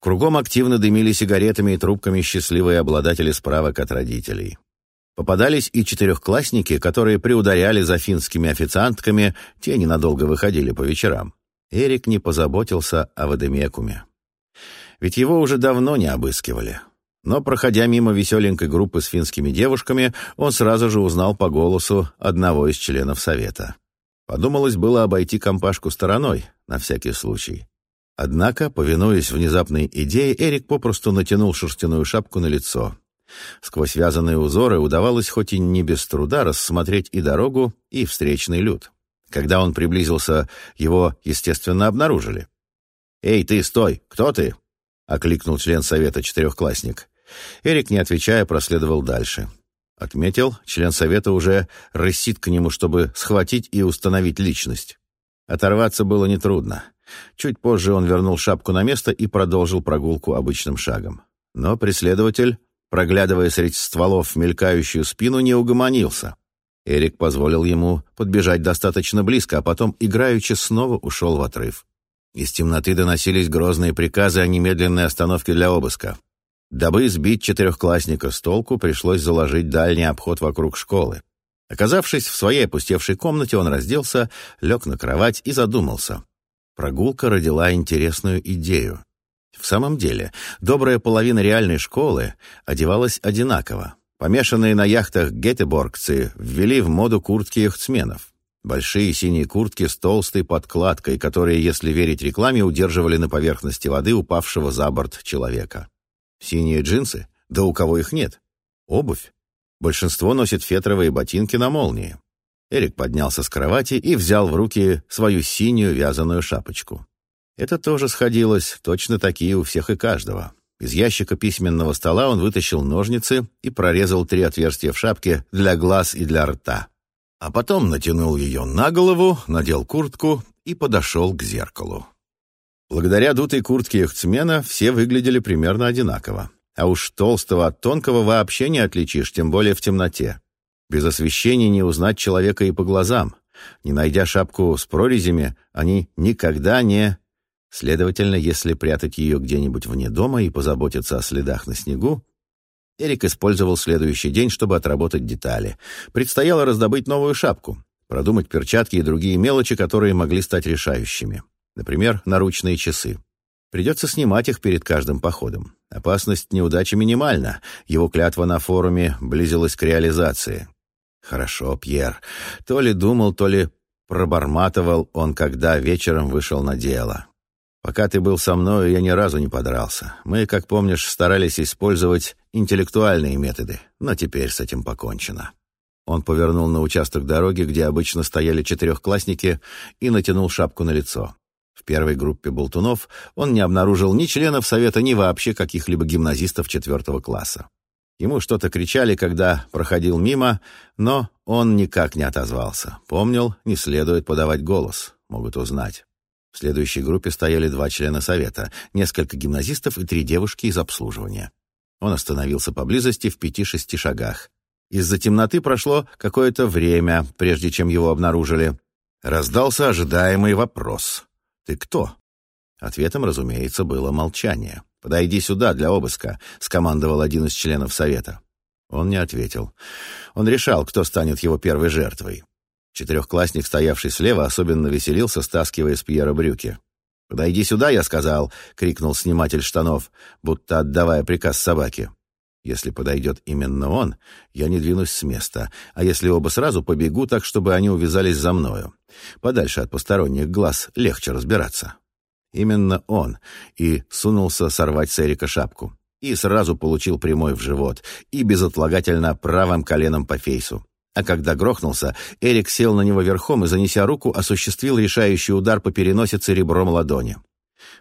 Кругом активно дымили сигаретами и трубками счастливые обладатели справок от родителей. Попадались и четырехклассники, которые приударяли за финскими официантками, те ненадолго выходили по вечерам. Эрик не позаботился о Вадемекуме. Ведь его уже давно не обыскивали. Но, проходя мимо веселенькой группы с финскими девушками, он сразу же узнал по голосу одного из членов совета. Подумалось было обойти компашку стороной, на всякий случай. Однако, повинуясь внезапной идее, Эрик попросту натянул шерстяную шапку на лицо. Сквозь вязаные узоры удавалось хоть и не без труда рассмотреть и дорогу, и встречный люд. Когда он приблизился, его, естественно, обнаружили. «Эй, ты, стой! Кто ты?» — окликнул член совета четырехклассник. Эрик, не отвечая, проследовал дальше. Отметил, член совета уже рысит к нему, чтобы схватить и установить личность. Оторваться было нетрудно. Чуть позже он вернул шапку на место и продолжил прогулку обычным шагом. Но преследователь, проглядывая среди стволов мелькающую спину, не угомонился. Эрик позволил ему подбежать достаточно близко, а потом, играючи, снова ушел в отрыв. Из темноты доносились грозные приказы о немедленной остановке для обыска. Дабы сбить четырехклассника с толку, пришлось заложить дальний обход вокруг школы. Оказавшись в своей опустевшей комнате, он разделся, лег на кровать и задумался. Прогулка родила интересную идею. В самом деле, добрая половина реальной школы одевалась одинаково. Помешанные на яхтах гетеборгцы ввели в моду куртки яхтсменов. Большие синие куртки с толстой подкладкой, которые, если верить рекламе, удерживали на поверхности воды упавшего за борт человека. Синие джинсы? Да у кого их нет? Обувь? Большинство носит фетровые ботинки на молнии. Эрик поднялся с кровати и взял в руки свою синюю вязаную шапочку. Это тоже сходилось, точно такие у всех и каждого. Из ящика письменного стола он вытащил ножницы и прорезал три отверстия в шапке для глаз и для рта. А потом натянул ее на голову, надел куртку и подошел к зеркалу. Благодаря дутой куртке яхтсмена все выглядели примерно одинаково. А уж толстого от тонкого вообще не отличишь, тем более в темноте. Без освещения не узнать человека и по глазам. Не найдя шапку с прорезями, они никогда не... Следовательно, если прятать ее где-нибудь вне дома и позаботиться о следах на снегу, Эрик использовал следующий день, чтобы отработать детали. Предстояло раздобыть новую шапку, продумать перчатки и другие мелочи, которые могли стать решающими. Например, наручные часы. Придется снимать их перед каждым походом. Опасность неудачи минимальна. Его клятва на форуме близилась к реализации. Хорошо, Пьер. То ли думал, то ли проборматывал он, когда вечером вышел на дело. Пока ты был со мной, я ни разу не подрался. Мы, как помнишь, старались использовать интеллектуальные методы, но теперь с этим покончено. Он повернул на участок дороги, где обычно стояли четырехклассники, и натянул шапку на лицо. В первой группе болтунов он не обнаружил ни членов совета, ни вообще каких-либо гимназистов четвертого класса. Ему что-то кричали, когда проходил мимо, но он никак не отозвался. Помнил, не следует подавать голос, могут узнать. В следующей группе стояли два члена совета, несколько гимназистов и три девушки из обслуживания. Он остановился поблизости в пяти-шести шагах. Из-за темноты прошло какое-то время, прежде чем его обнаружили. Раздался ожидаемый вопрос. «Ты кто?» Ответом, разумеется, было молчание. «Подойди сюда для обыска», — скомандовал один из членов совета. Он не ответил. Он решал, кто станет его первой жертвой. Четырехклассник, стоявший слева, особенно веселился, стаскивая с Пьера брюки. «Подойди сюда», — я сказал, — крикнул сниматель штанов, будто отдавая приказ собаке. Если подойдет именно он, я не двинусь с места, а если оба сразу, побегу так, чтобы они увязались за мною. Подальше от посторонних глаз легче разбираться. Именно он и сунулся сорвать с Эрика шапку. И сразу получил прямой в живот, и безотлагательно правым коленом по фейсу. А когда грохнулся, Эрик сел на него верхом и, занеся руку, осуществил решающий удар по переносице ребром ладони.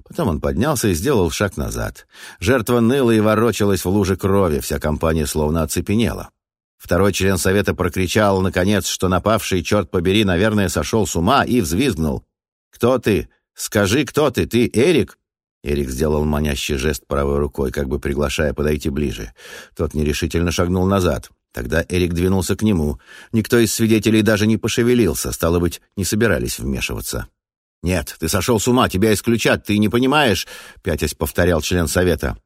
Потом он поднялся и сделал шаг назад. Жертва ныла и ворочалась в луже крови, вся компания словно оцепенела. Второй член совета прокричал, наконец, что напавший, черт побери, наверное, сошел с ума и взвизгнул. «Кто ты? Скажи, кто ты? Ты Эрик?» Эрик сделал манящий жест правой рукой, как бы приглашая подойти ближе. Тот нерешительно шагнул назад. Тогда Эрик двинулся к нему. Никто из свидетелей даже не пошевелился, стало быть, не собирались вмешиваться. «Нет, ты сошел с ума, тебя исключат, ты не понимаешь», — пятясь повторял член совета.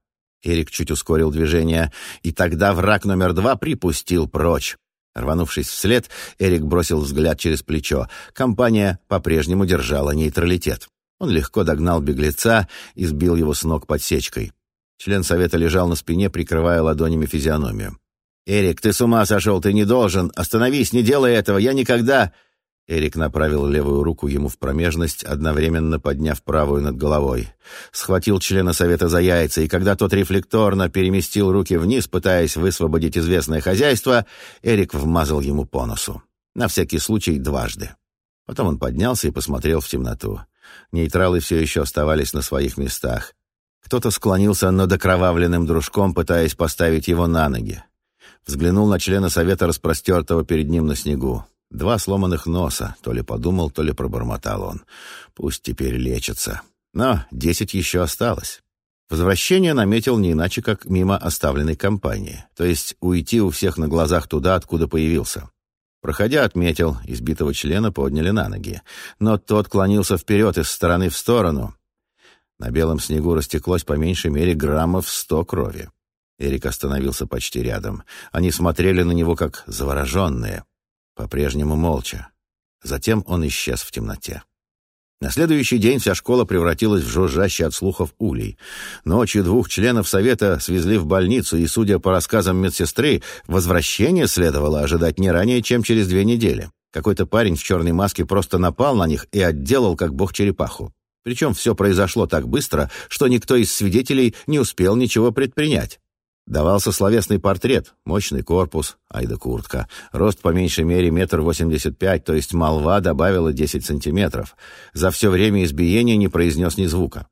Эрик чуть ускорил движение, и тогда враг номер два припустил прочь. Рванувшись вслед, Эрик бросил взгляд через плечо. Компания по-прежнему держала нейтралитет. Он легко догнал беглеца и сбил его с ног подсечкой. Член совета лежал на спине, прикрывая ладонями физиономию. «Эрик, ты с ума сошел, ты не должен! Остановись, не делай этого! Я никогда...» Эрик направил левую руку ему в промежность, одновременно подняв правую над головой. Схватил члена совета за яйца, и когда тот рефлекторно переместил руки вниз, пытаясь высвободить известное хозяйство, Эрик вмазал ему по носу. На всякий случай дважды. Потом он поднялся и посмотрел в темноту. Нейтралы все еще оставались на своих местах. Кто-то склонился над окровавленным дружком, пытаясь поставить его на ноги. Взглянул на члена совета, распростертого перед ним на снегу. Два сломанных носа, то ли подумал, то ли пробормотал он. Пусть теперь лечатся. Но десять еще осталось. Возвращение наметил не иначе, как мимо оставленной компании, то есть уйти у всех на глазах туда, откуда появился. Проходя, отметил, избитого члена подняли на ноги, но тот клонился вперед из стороны в сторону. На белом снегу растеклось по меньшей мере граммов сто крови. Эрик остановился почти рядом. Они смотрели на него как завороженные. По-прежнему молча. Затем он исчез в темноте. На следующий день вся школа превратилась в жужжащий от слухов улей. Ночью двух членов совета свезли в больницу, и, судя по рассказам медсестры, возвращение следовало ожидать не ранее, чем через две недели. Какой-то парень в черной маске просто напал на них и отделал, как бог черепаху. Причем все произошло так быстро, что никто из свидетелей не успел ничего предпринять. Давался словесный портрет, мощный корпус, айда куртка, рост по меньшей мере метр восемьдесят пять, то есть молва добавила десять сантиметров. За все время избиения не произнес ни звука.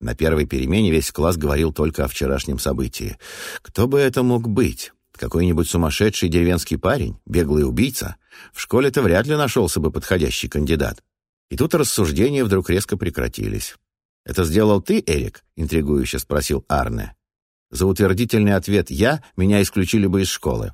На первой перемене весь класс говорил только о вчерашнем событии. Кто бы это мог быть? Какой-нибудь сумасшедший деревенский парень? Беглый убийца? В школе-то вряд ли нашелся бы подходящий кандидат. И тут рассуждения вдруг резко прекратились. «Это сделал ты, Эрик?» — интригующе спросил Арне. За утвердительный ответ «я» меня исключили бы из школы.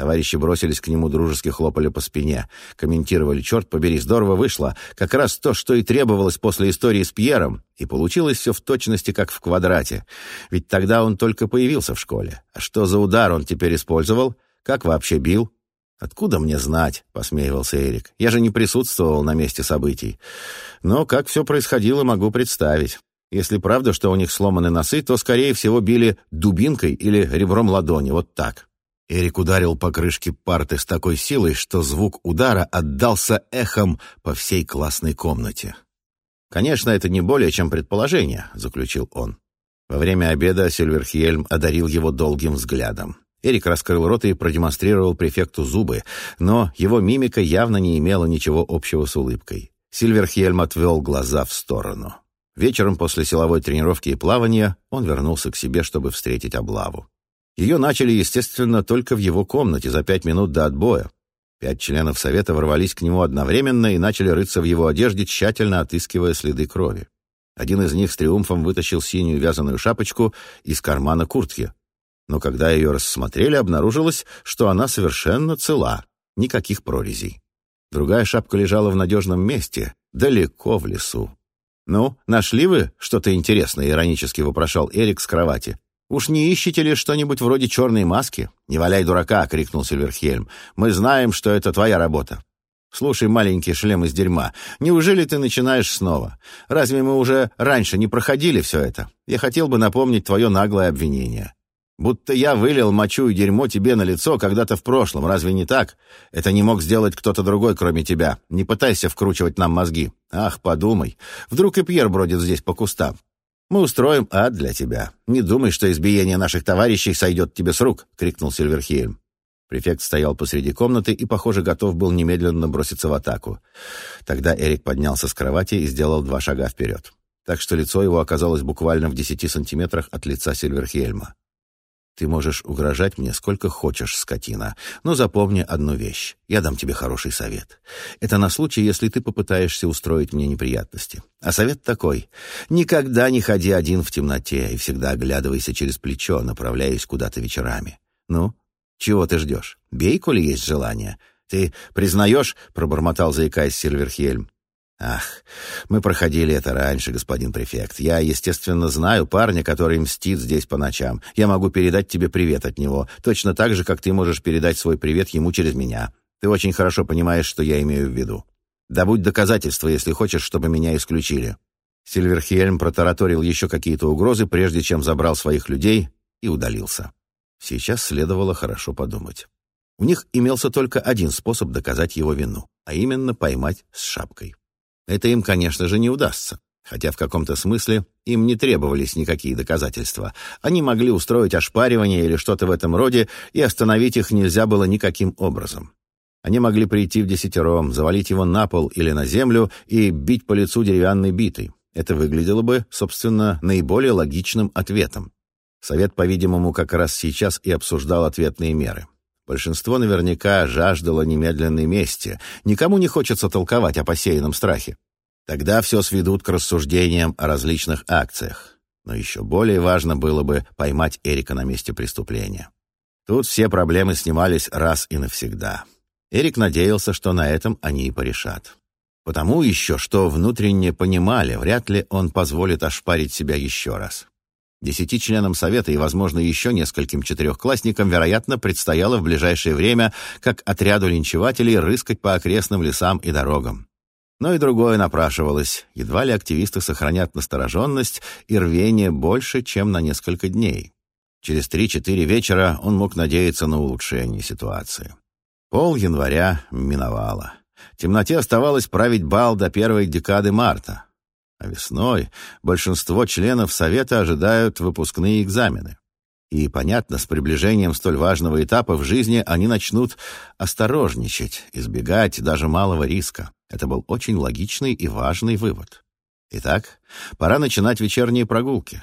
Товарищи бросились к нему, дружески хлопали по спине. Комментировали, черт побери, здорово вышло. Как раз то, что и требовалось после истории с Пьером. И получилось все в точности, как в квадрате. Ведь тогда он только появился в школе. А что за удар он теперь использовал? Как вообще бил? «Откуда мне знать?» — посмеивался Эрик. «Я же не присутствовал на месте событий. Но как все происходило, могу представить. Если правда, что у них сломаны носы, то, скорее всего, били дубинкой или ребром ладони, вот так. Эрик ударил по крышке парты с такой силой, что звук удара отдался эхом по всей классной комнате. «Конечно, это не более чем предположение», — заключил он. Во время обеда Сильверхиельм одарил его долгим взглядом. Эрик раскрыл рот и продемонстрировал префекту зубы, но его мимика явно не имела ничего общего с улыбкой. Сильверхиельм отвел глаза в сторону. Вечером после силовой тренировки и плавания он вернулся к себе, чтобы встретить облаву. Ее начали, естественно, только в его комнате за пять минут до отбоя. Пять членов совета ворвались к нему одновременно и начали рыться в его одежде, тщательно отыскивая следы крови. Один из них с триумфом вытащил синюю вязаную шапочку из кармана куртки. Но когда ее рассмотрели, обнаружилось, что она совершенно цела, никаких прорезей. Другая шапка лежала в надежном месте, далеко в лесу. «Ну, нашли вы что-то интересное?» — иронически вопрошал Эрик с кровати. «Уж не ищете ли что-нибудь вроде черной маски?» «Не валяй дурака!» — крикнул Сильверхельм. «Мы знаем, что это твоя работа». «Слушай, маленький шлем из дерьма, неужели ты начинаешь снова? Разве мы уже раньше не проходили все это? Я хотел бы напомнить твое наглое обвинение. Будто я вылил мочу и дерьмо тебе на лицо когда-то в прошлом, разве не так? Это не мог сделать кто-то другой, кроме тебя. Не пытайся вкручивать нам мозги. Ах, подумай. Вдруг и Пьер бродит здесь по кустам. Мы устроим ад для тебя. Не думай, что избиение наших товарищей сойдет тебе с рук, — крикнул Сильверхейм. Префект стоял посреди комнаты и, похоже, готов был немедленно броситься в атаку. Тогда Эрик поднялся с кровати и сделал два шага вперед. Так что лицо его оказалось буквально в десяти сантиметрах от лица Сильверхельма. Ты можешь угрожать мне сколько хочешь, скотина, но запомни одну вещь. Я дам тебе хороший совет. Это на случай, если ты попытаешься устроить мне неприятности. А совет такой. Никогда не ходи один в темноте и всегда оглядывайся через плечо, направляясь куда-то вечерами. Ну, чего ты ждешь? Бей, коли есть желание. Ты признаешь, — пробормотал, заикаясь Сильверхельм, Ах, мы проходили это раньше, господин префект. Я, естественно, знаю парня, который мстит здесь по ночам. Я могу передать тебе привет от него, точно так же, как ты можешь передать свой привет ему через меня. Ты очень хорошо понимаешь, что я имею в виду. Добудь доказательства, если хочешь, чтобы меня исключили». Сильверхельм протараторил еще какие-то угрозы, прежде чем забрал своих людей и удалился. Сейчас следовало хорошо подумать. У них имелся только один способ доказать его вину, а именно поймать с шапкой. Это им, конечно же, не удастся. Хотя в каком-то смысле им не требовались никакие доказательства. Они могли устроить ошпаривание или что-то в этом роде, и остановить их нельзя было никаким образом. Они могли прийти в десятером, завалить его на пол или на землю и бить по лицу деревянной битой. Это выглядело бы, собственно, наиболее логичным ответом. Совет, по-видимому, как раз сейчас и обсуждал ответные меры. Большинство наверняка жаждало немедленной мести. Никому не хочется толковать о посеянном страхе. Тогда все сведут к рассуждениям о различных акциях. Но еще более важно было бы поймать Эрика на месте преступления. Тут все проблемы снимались раз и навсегда. Эрик надеялся, что на этом они и порешат. Потому еще, что внутренне понимали, вряд ли он позволит ошпарить себя еще раз. Десяти членам Совета и, возможно, еще нескольким четырехклассникам, вероятно, предстояло в ближайшее время, как отряду линчевателей, рыскать по окрестным лесам и дорогам. Но и другое напрашивалось. Едва ли активисты сохранят настороженность и рвение больше, чем на несколько дней. Через три-четыре вечера он мог надеяться на улучшение ситуации. Пол января миновало. Темноте оставалось править бал до первой декады марта. А весной большинство членов Совета ожидают выпускные экзамены. И, понятно, с приближением столь важного этапа в жизни они начнут осторожничать, избегать даже малого риска. Это был очень логичный и важный вывод. Итак, пора начинать вечерние прогулки.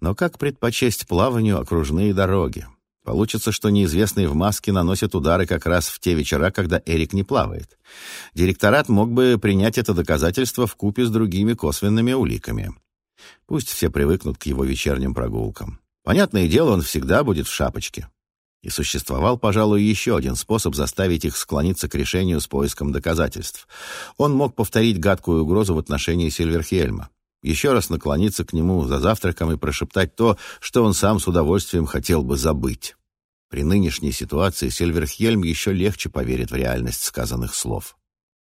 Но как предпочесть плаванию окружные дороги? Получится, что неизвестный в маске наносит удары как раз в те вечера, когда Эрик не плавает. Директорат мог бы принять это доказательство в купе с другими косвенными уликами. Пусть все привыкнут к его вечерним прогулкам. Понятное дело, он всегда будет в шапочке. И существовал, пожалуй, еще один способ заставить их склониться к решению с поиском доказательств. Он мог повторить гадкую угрозу в отношении Сильверхельма. Еще раз наклониться к нему за завтраком и прошептать то, что он сам с удовольствием хотел бы забыть. При нынешней ситуации Сильверхельм еще легче поверит в реальность сказанных слов.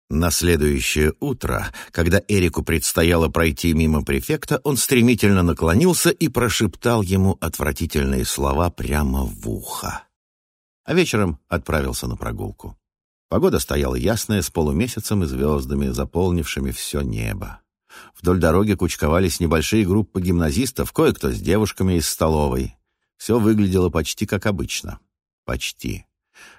На следующее утро, когда Эрику предстояло пройти мимо префекта, он стремительно наклонился и прошептал ему отвратительные слова прямо в ухо а вечером отправился на прогулку. Погода стояла ясная, с полумесяцем и звездами, заполнившими все небо. Вдоль дороги кучковались небольшие группы гимназистов, кое-кто с девушками из столовой. Все выглядело почти как обычно. Почти.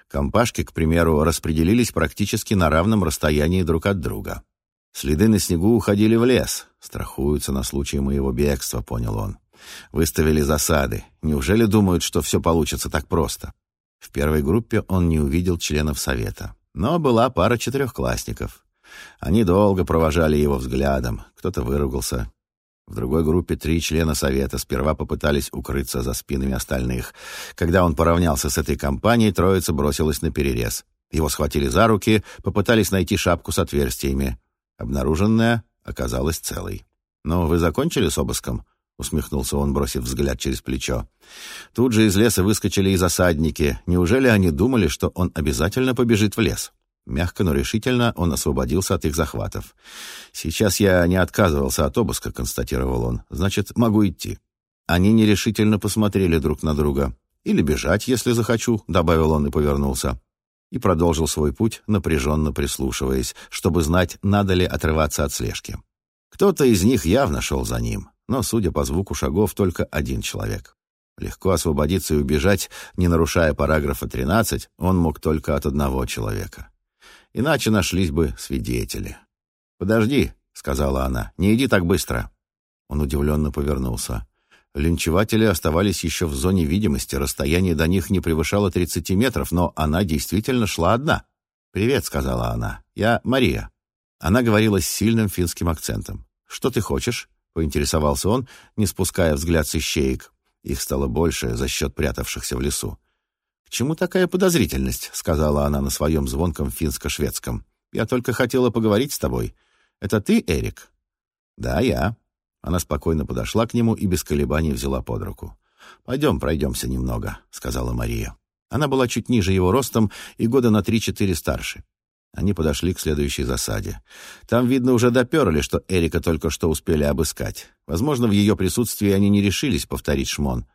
Компашки, к примеру, распределились практически на равном расстоянии друг от друга. Следы на снегу уходили в лес. Страхуются на случай моего бегства, понял он. Выставили засады. Неужели думают, что все получится так просто? В первой группе он не увидел членов совета, но была пара четырехклассников. Они долго провожали его взглядом, кто-то выругался. В другой группе три члена совета сперва попытались укрыться за спинами остальных. Когда он поравнялся с этой компанией, троица бросилась на перерез. Его схватили за руки, попытались найти шапку с отверстиями. Обнаруженная оказалась целой. «Ну, вы закончили с обыском?» — усмехнулся он, бросив взгляд через плечо. Тут же из леса выскочили и засадники. Неужели они думали, что он обязательно побежит в лес? Мягко, но решительно он освободился от их захватов. «Сейчас я не отказывался от обыска», — констатировал он. «Значит, могу идти». Они нерешительно посмотрели друг на друга. «Или бежать, если захочу», — добавил он и повернулся. И продолжил свой путь, напряженно прислушиваясь, чтобы знать, надо ли отрываться от слежки. Кто-то из них явно шел за ним но, судя по звуку шагов, только один человек. Легко освободиться и убежать, не нарушая параграфа 13, он мог только от одного человека. Иначе нашлись бы свидетели. «Подожди», — сказала она, — «не иди так быстро». Он удивленно повернулся. Линчеватели оставались еще в зоне видимости, расстояние до них не превышало 30 метров, но она действительно шла одна. «Привет», — сказала она, — «я Мария». Она говорила с сильным финским акцентом. «Что ты хочешь?» — поинтересовался он, не спуская взгляд с ищеек. Их стало больше за счет прятавшихся в лесу. «К чему такая подозрительность?» — сказала она на своем звонком финско-шведском. «Я только хотела поговорить с тобой. Это ты, Эрик?» «Да, я». Она спокойно подошла к нему и без колебаний взяла под руку. «Пойдем пройдемся немного», — сказала Мария. Она была чуть ниже его ростом и года на три-четыре старше. Они подошли к следующей засаде. Там, видно, уже доперли, что Эрика только что успели обыскать. Возможно, в ее присутствии они не решились повторить шмон.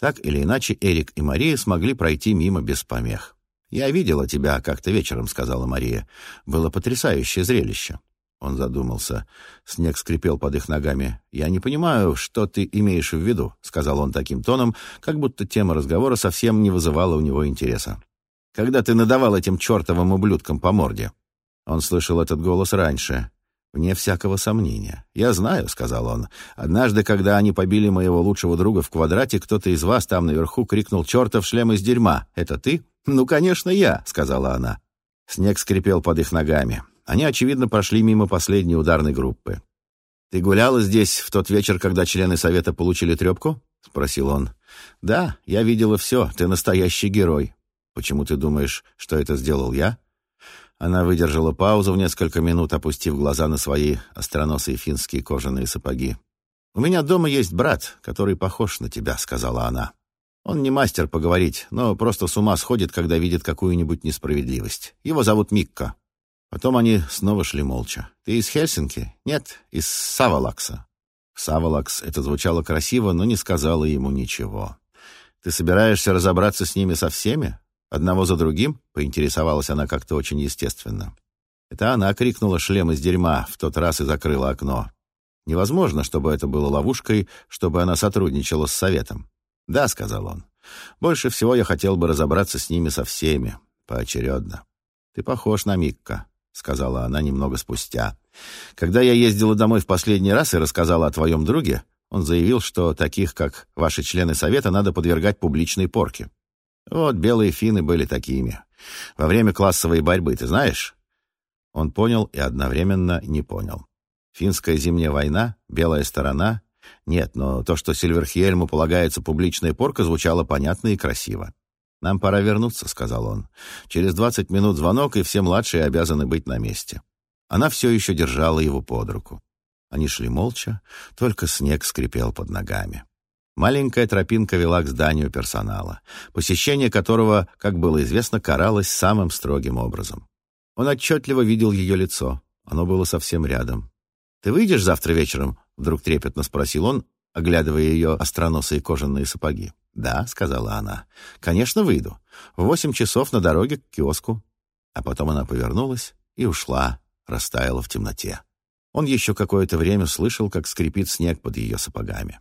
Так или иначе, Эрик и Мария смогли пройти мимо без помех. «Я видела тебя как-то вечером», — сказала Мария. «Было потрясающее зрелище». Он задумался. Снег скрипел под их ногами. «Я не понимаю, что ты имеешь в виду», — сказал он таким тоном, как будто тема разговора совсем не вызывала у него интереса. «Когда ты надавал этим чертовым ублюдкам по морде?» Он слышал этот голос раньше, вне всякого сомнения. «Я знаю», — сказал он. «Однажды, когда они побили моего лучшего друга в квадрате, кто-то из вас там наверху крикнул «Чертов шлем из дерьма!» «Это ты?» «Ну, конечно, я», — сказала она. Снег скрипел под их ногами. Они, очевидно, прошли мимо последней ударной группы. «Ты гуляла здесь в тот вечер, когда члены совета получили трепку?» — спросил он. «Да, я видела все. Ты настоящий герой. Почему ты думаешь, что это сделал я?» Она выдержала паузу в несколько минут, опустив глаза на свои остроносые финские кожаные сапоги. «У меня дома есть брат, который похож на тебя», — сказала она. «Он не мастер поговорить, но просто с ума сходит, когда видит какую-нибудь несправедливость. Его зовут Микко. Потом они снова шли молча. «Ты из Хельсинки?» «Нет, из Савалакса». Савалакс это звучало красиво, но не сказала ему ничего. «Ты собираешься разобраться с ними со всеми? Одного за другим?» — поинтересовалась она как-то очень естественно. Это она крикнула шлем из дерьма в тот раз и закрыла окно. Невозможно, чтобы это было ловушкой, чтобы она сотрудничала с советом. «Да», — сказал он, — «больше всего я хотел бы разобраться с ними со всеми, поочередно. Ты похож на Микка. — сказала она немного спустя. «Когда я ездила домой в последний раз и рассказала о твоем друге, он заявил, что таких, как ваши члены совета, надо подвергать публичной порке. Вот белые финны были такими. Во время классовой борьбы, ты знаешь?» Он понял и одновременно не понял. Финская зимняя война, белая сторона. Нет, но то, что Сильверхельму полагается публичная порка, звучало понятно и красиво. «Нам пора вернуться», — сказал он. «Через двадцать минут звонок, и все младшие обязаны быть на месте». Она все еще держала его под руку. Они шли молча, только снег скрипел под ногами. Маленькая тропинка вела к зданию персонала, посещение которого, как было известно, каралось самым строгим образом. Он отчетливо видел ее лицо. Оно было совсем рядом. «Ты выйдешь завтра вечером?» — вдруг трепетно спросил он, оглядывая ее остроносые кожаные сапоги. «Да», — сказала она, — «конечно, выйду. В восемь часов на дороге к киоску». А потом она повернулась и ушла, растаяла в темноте. Он еще какое-то время слышал, как скрипит снег под ее сапогами.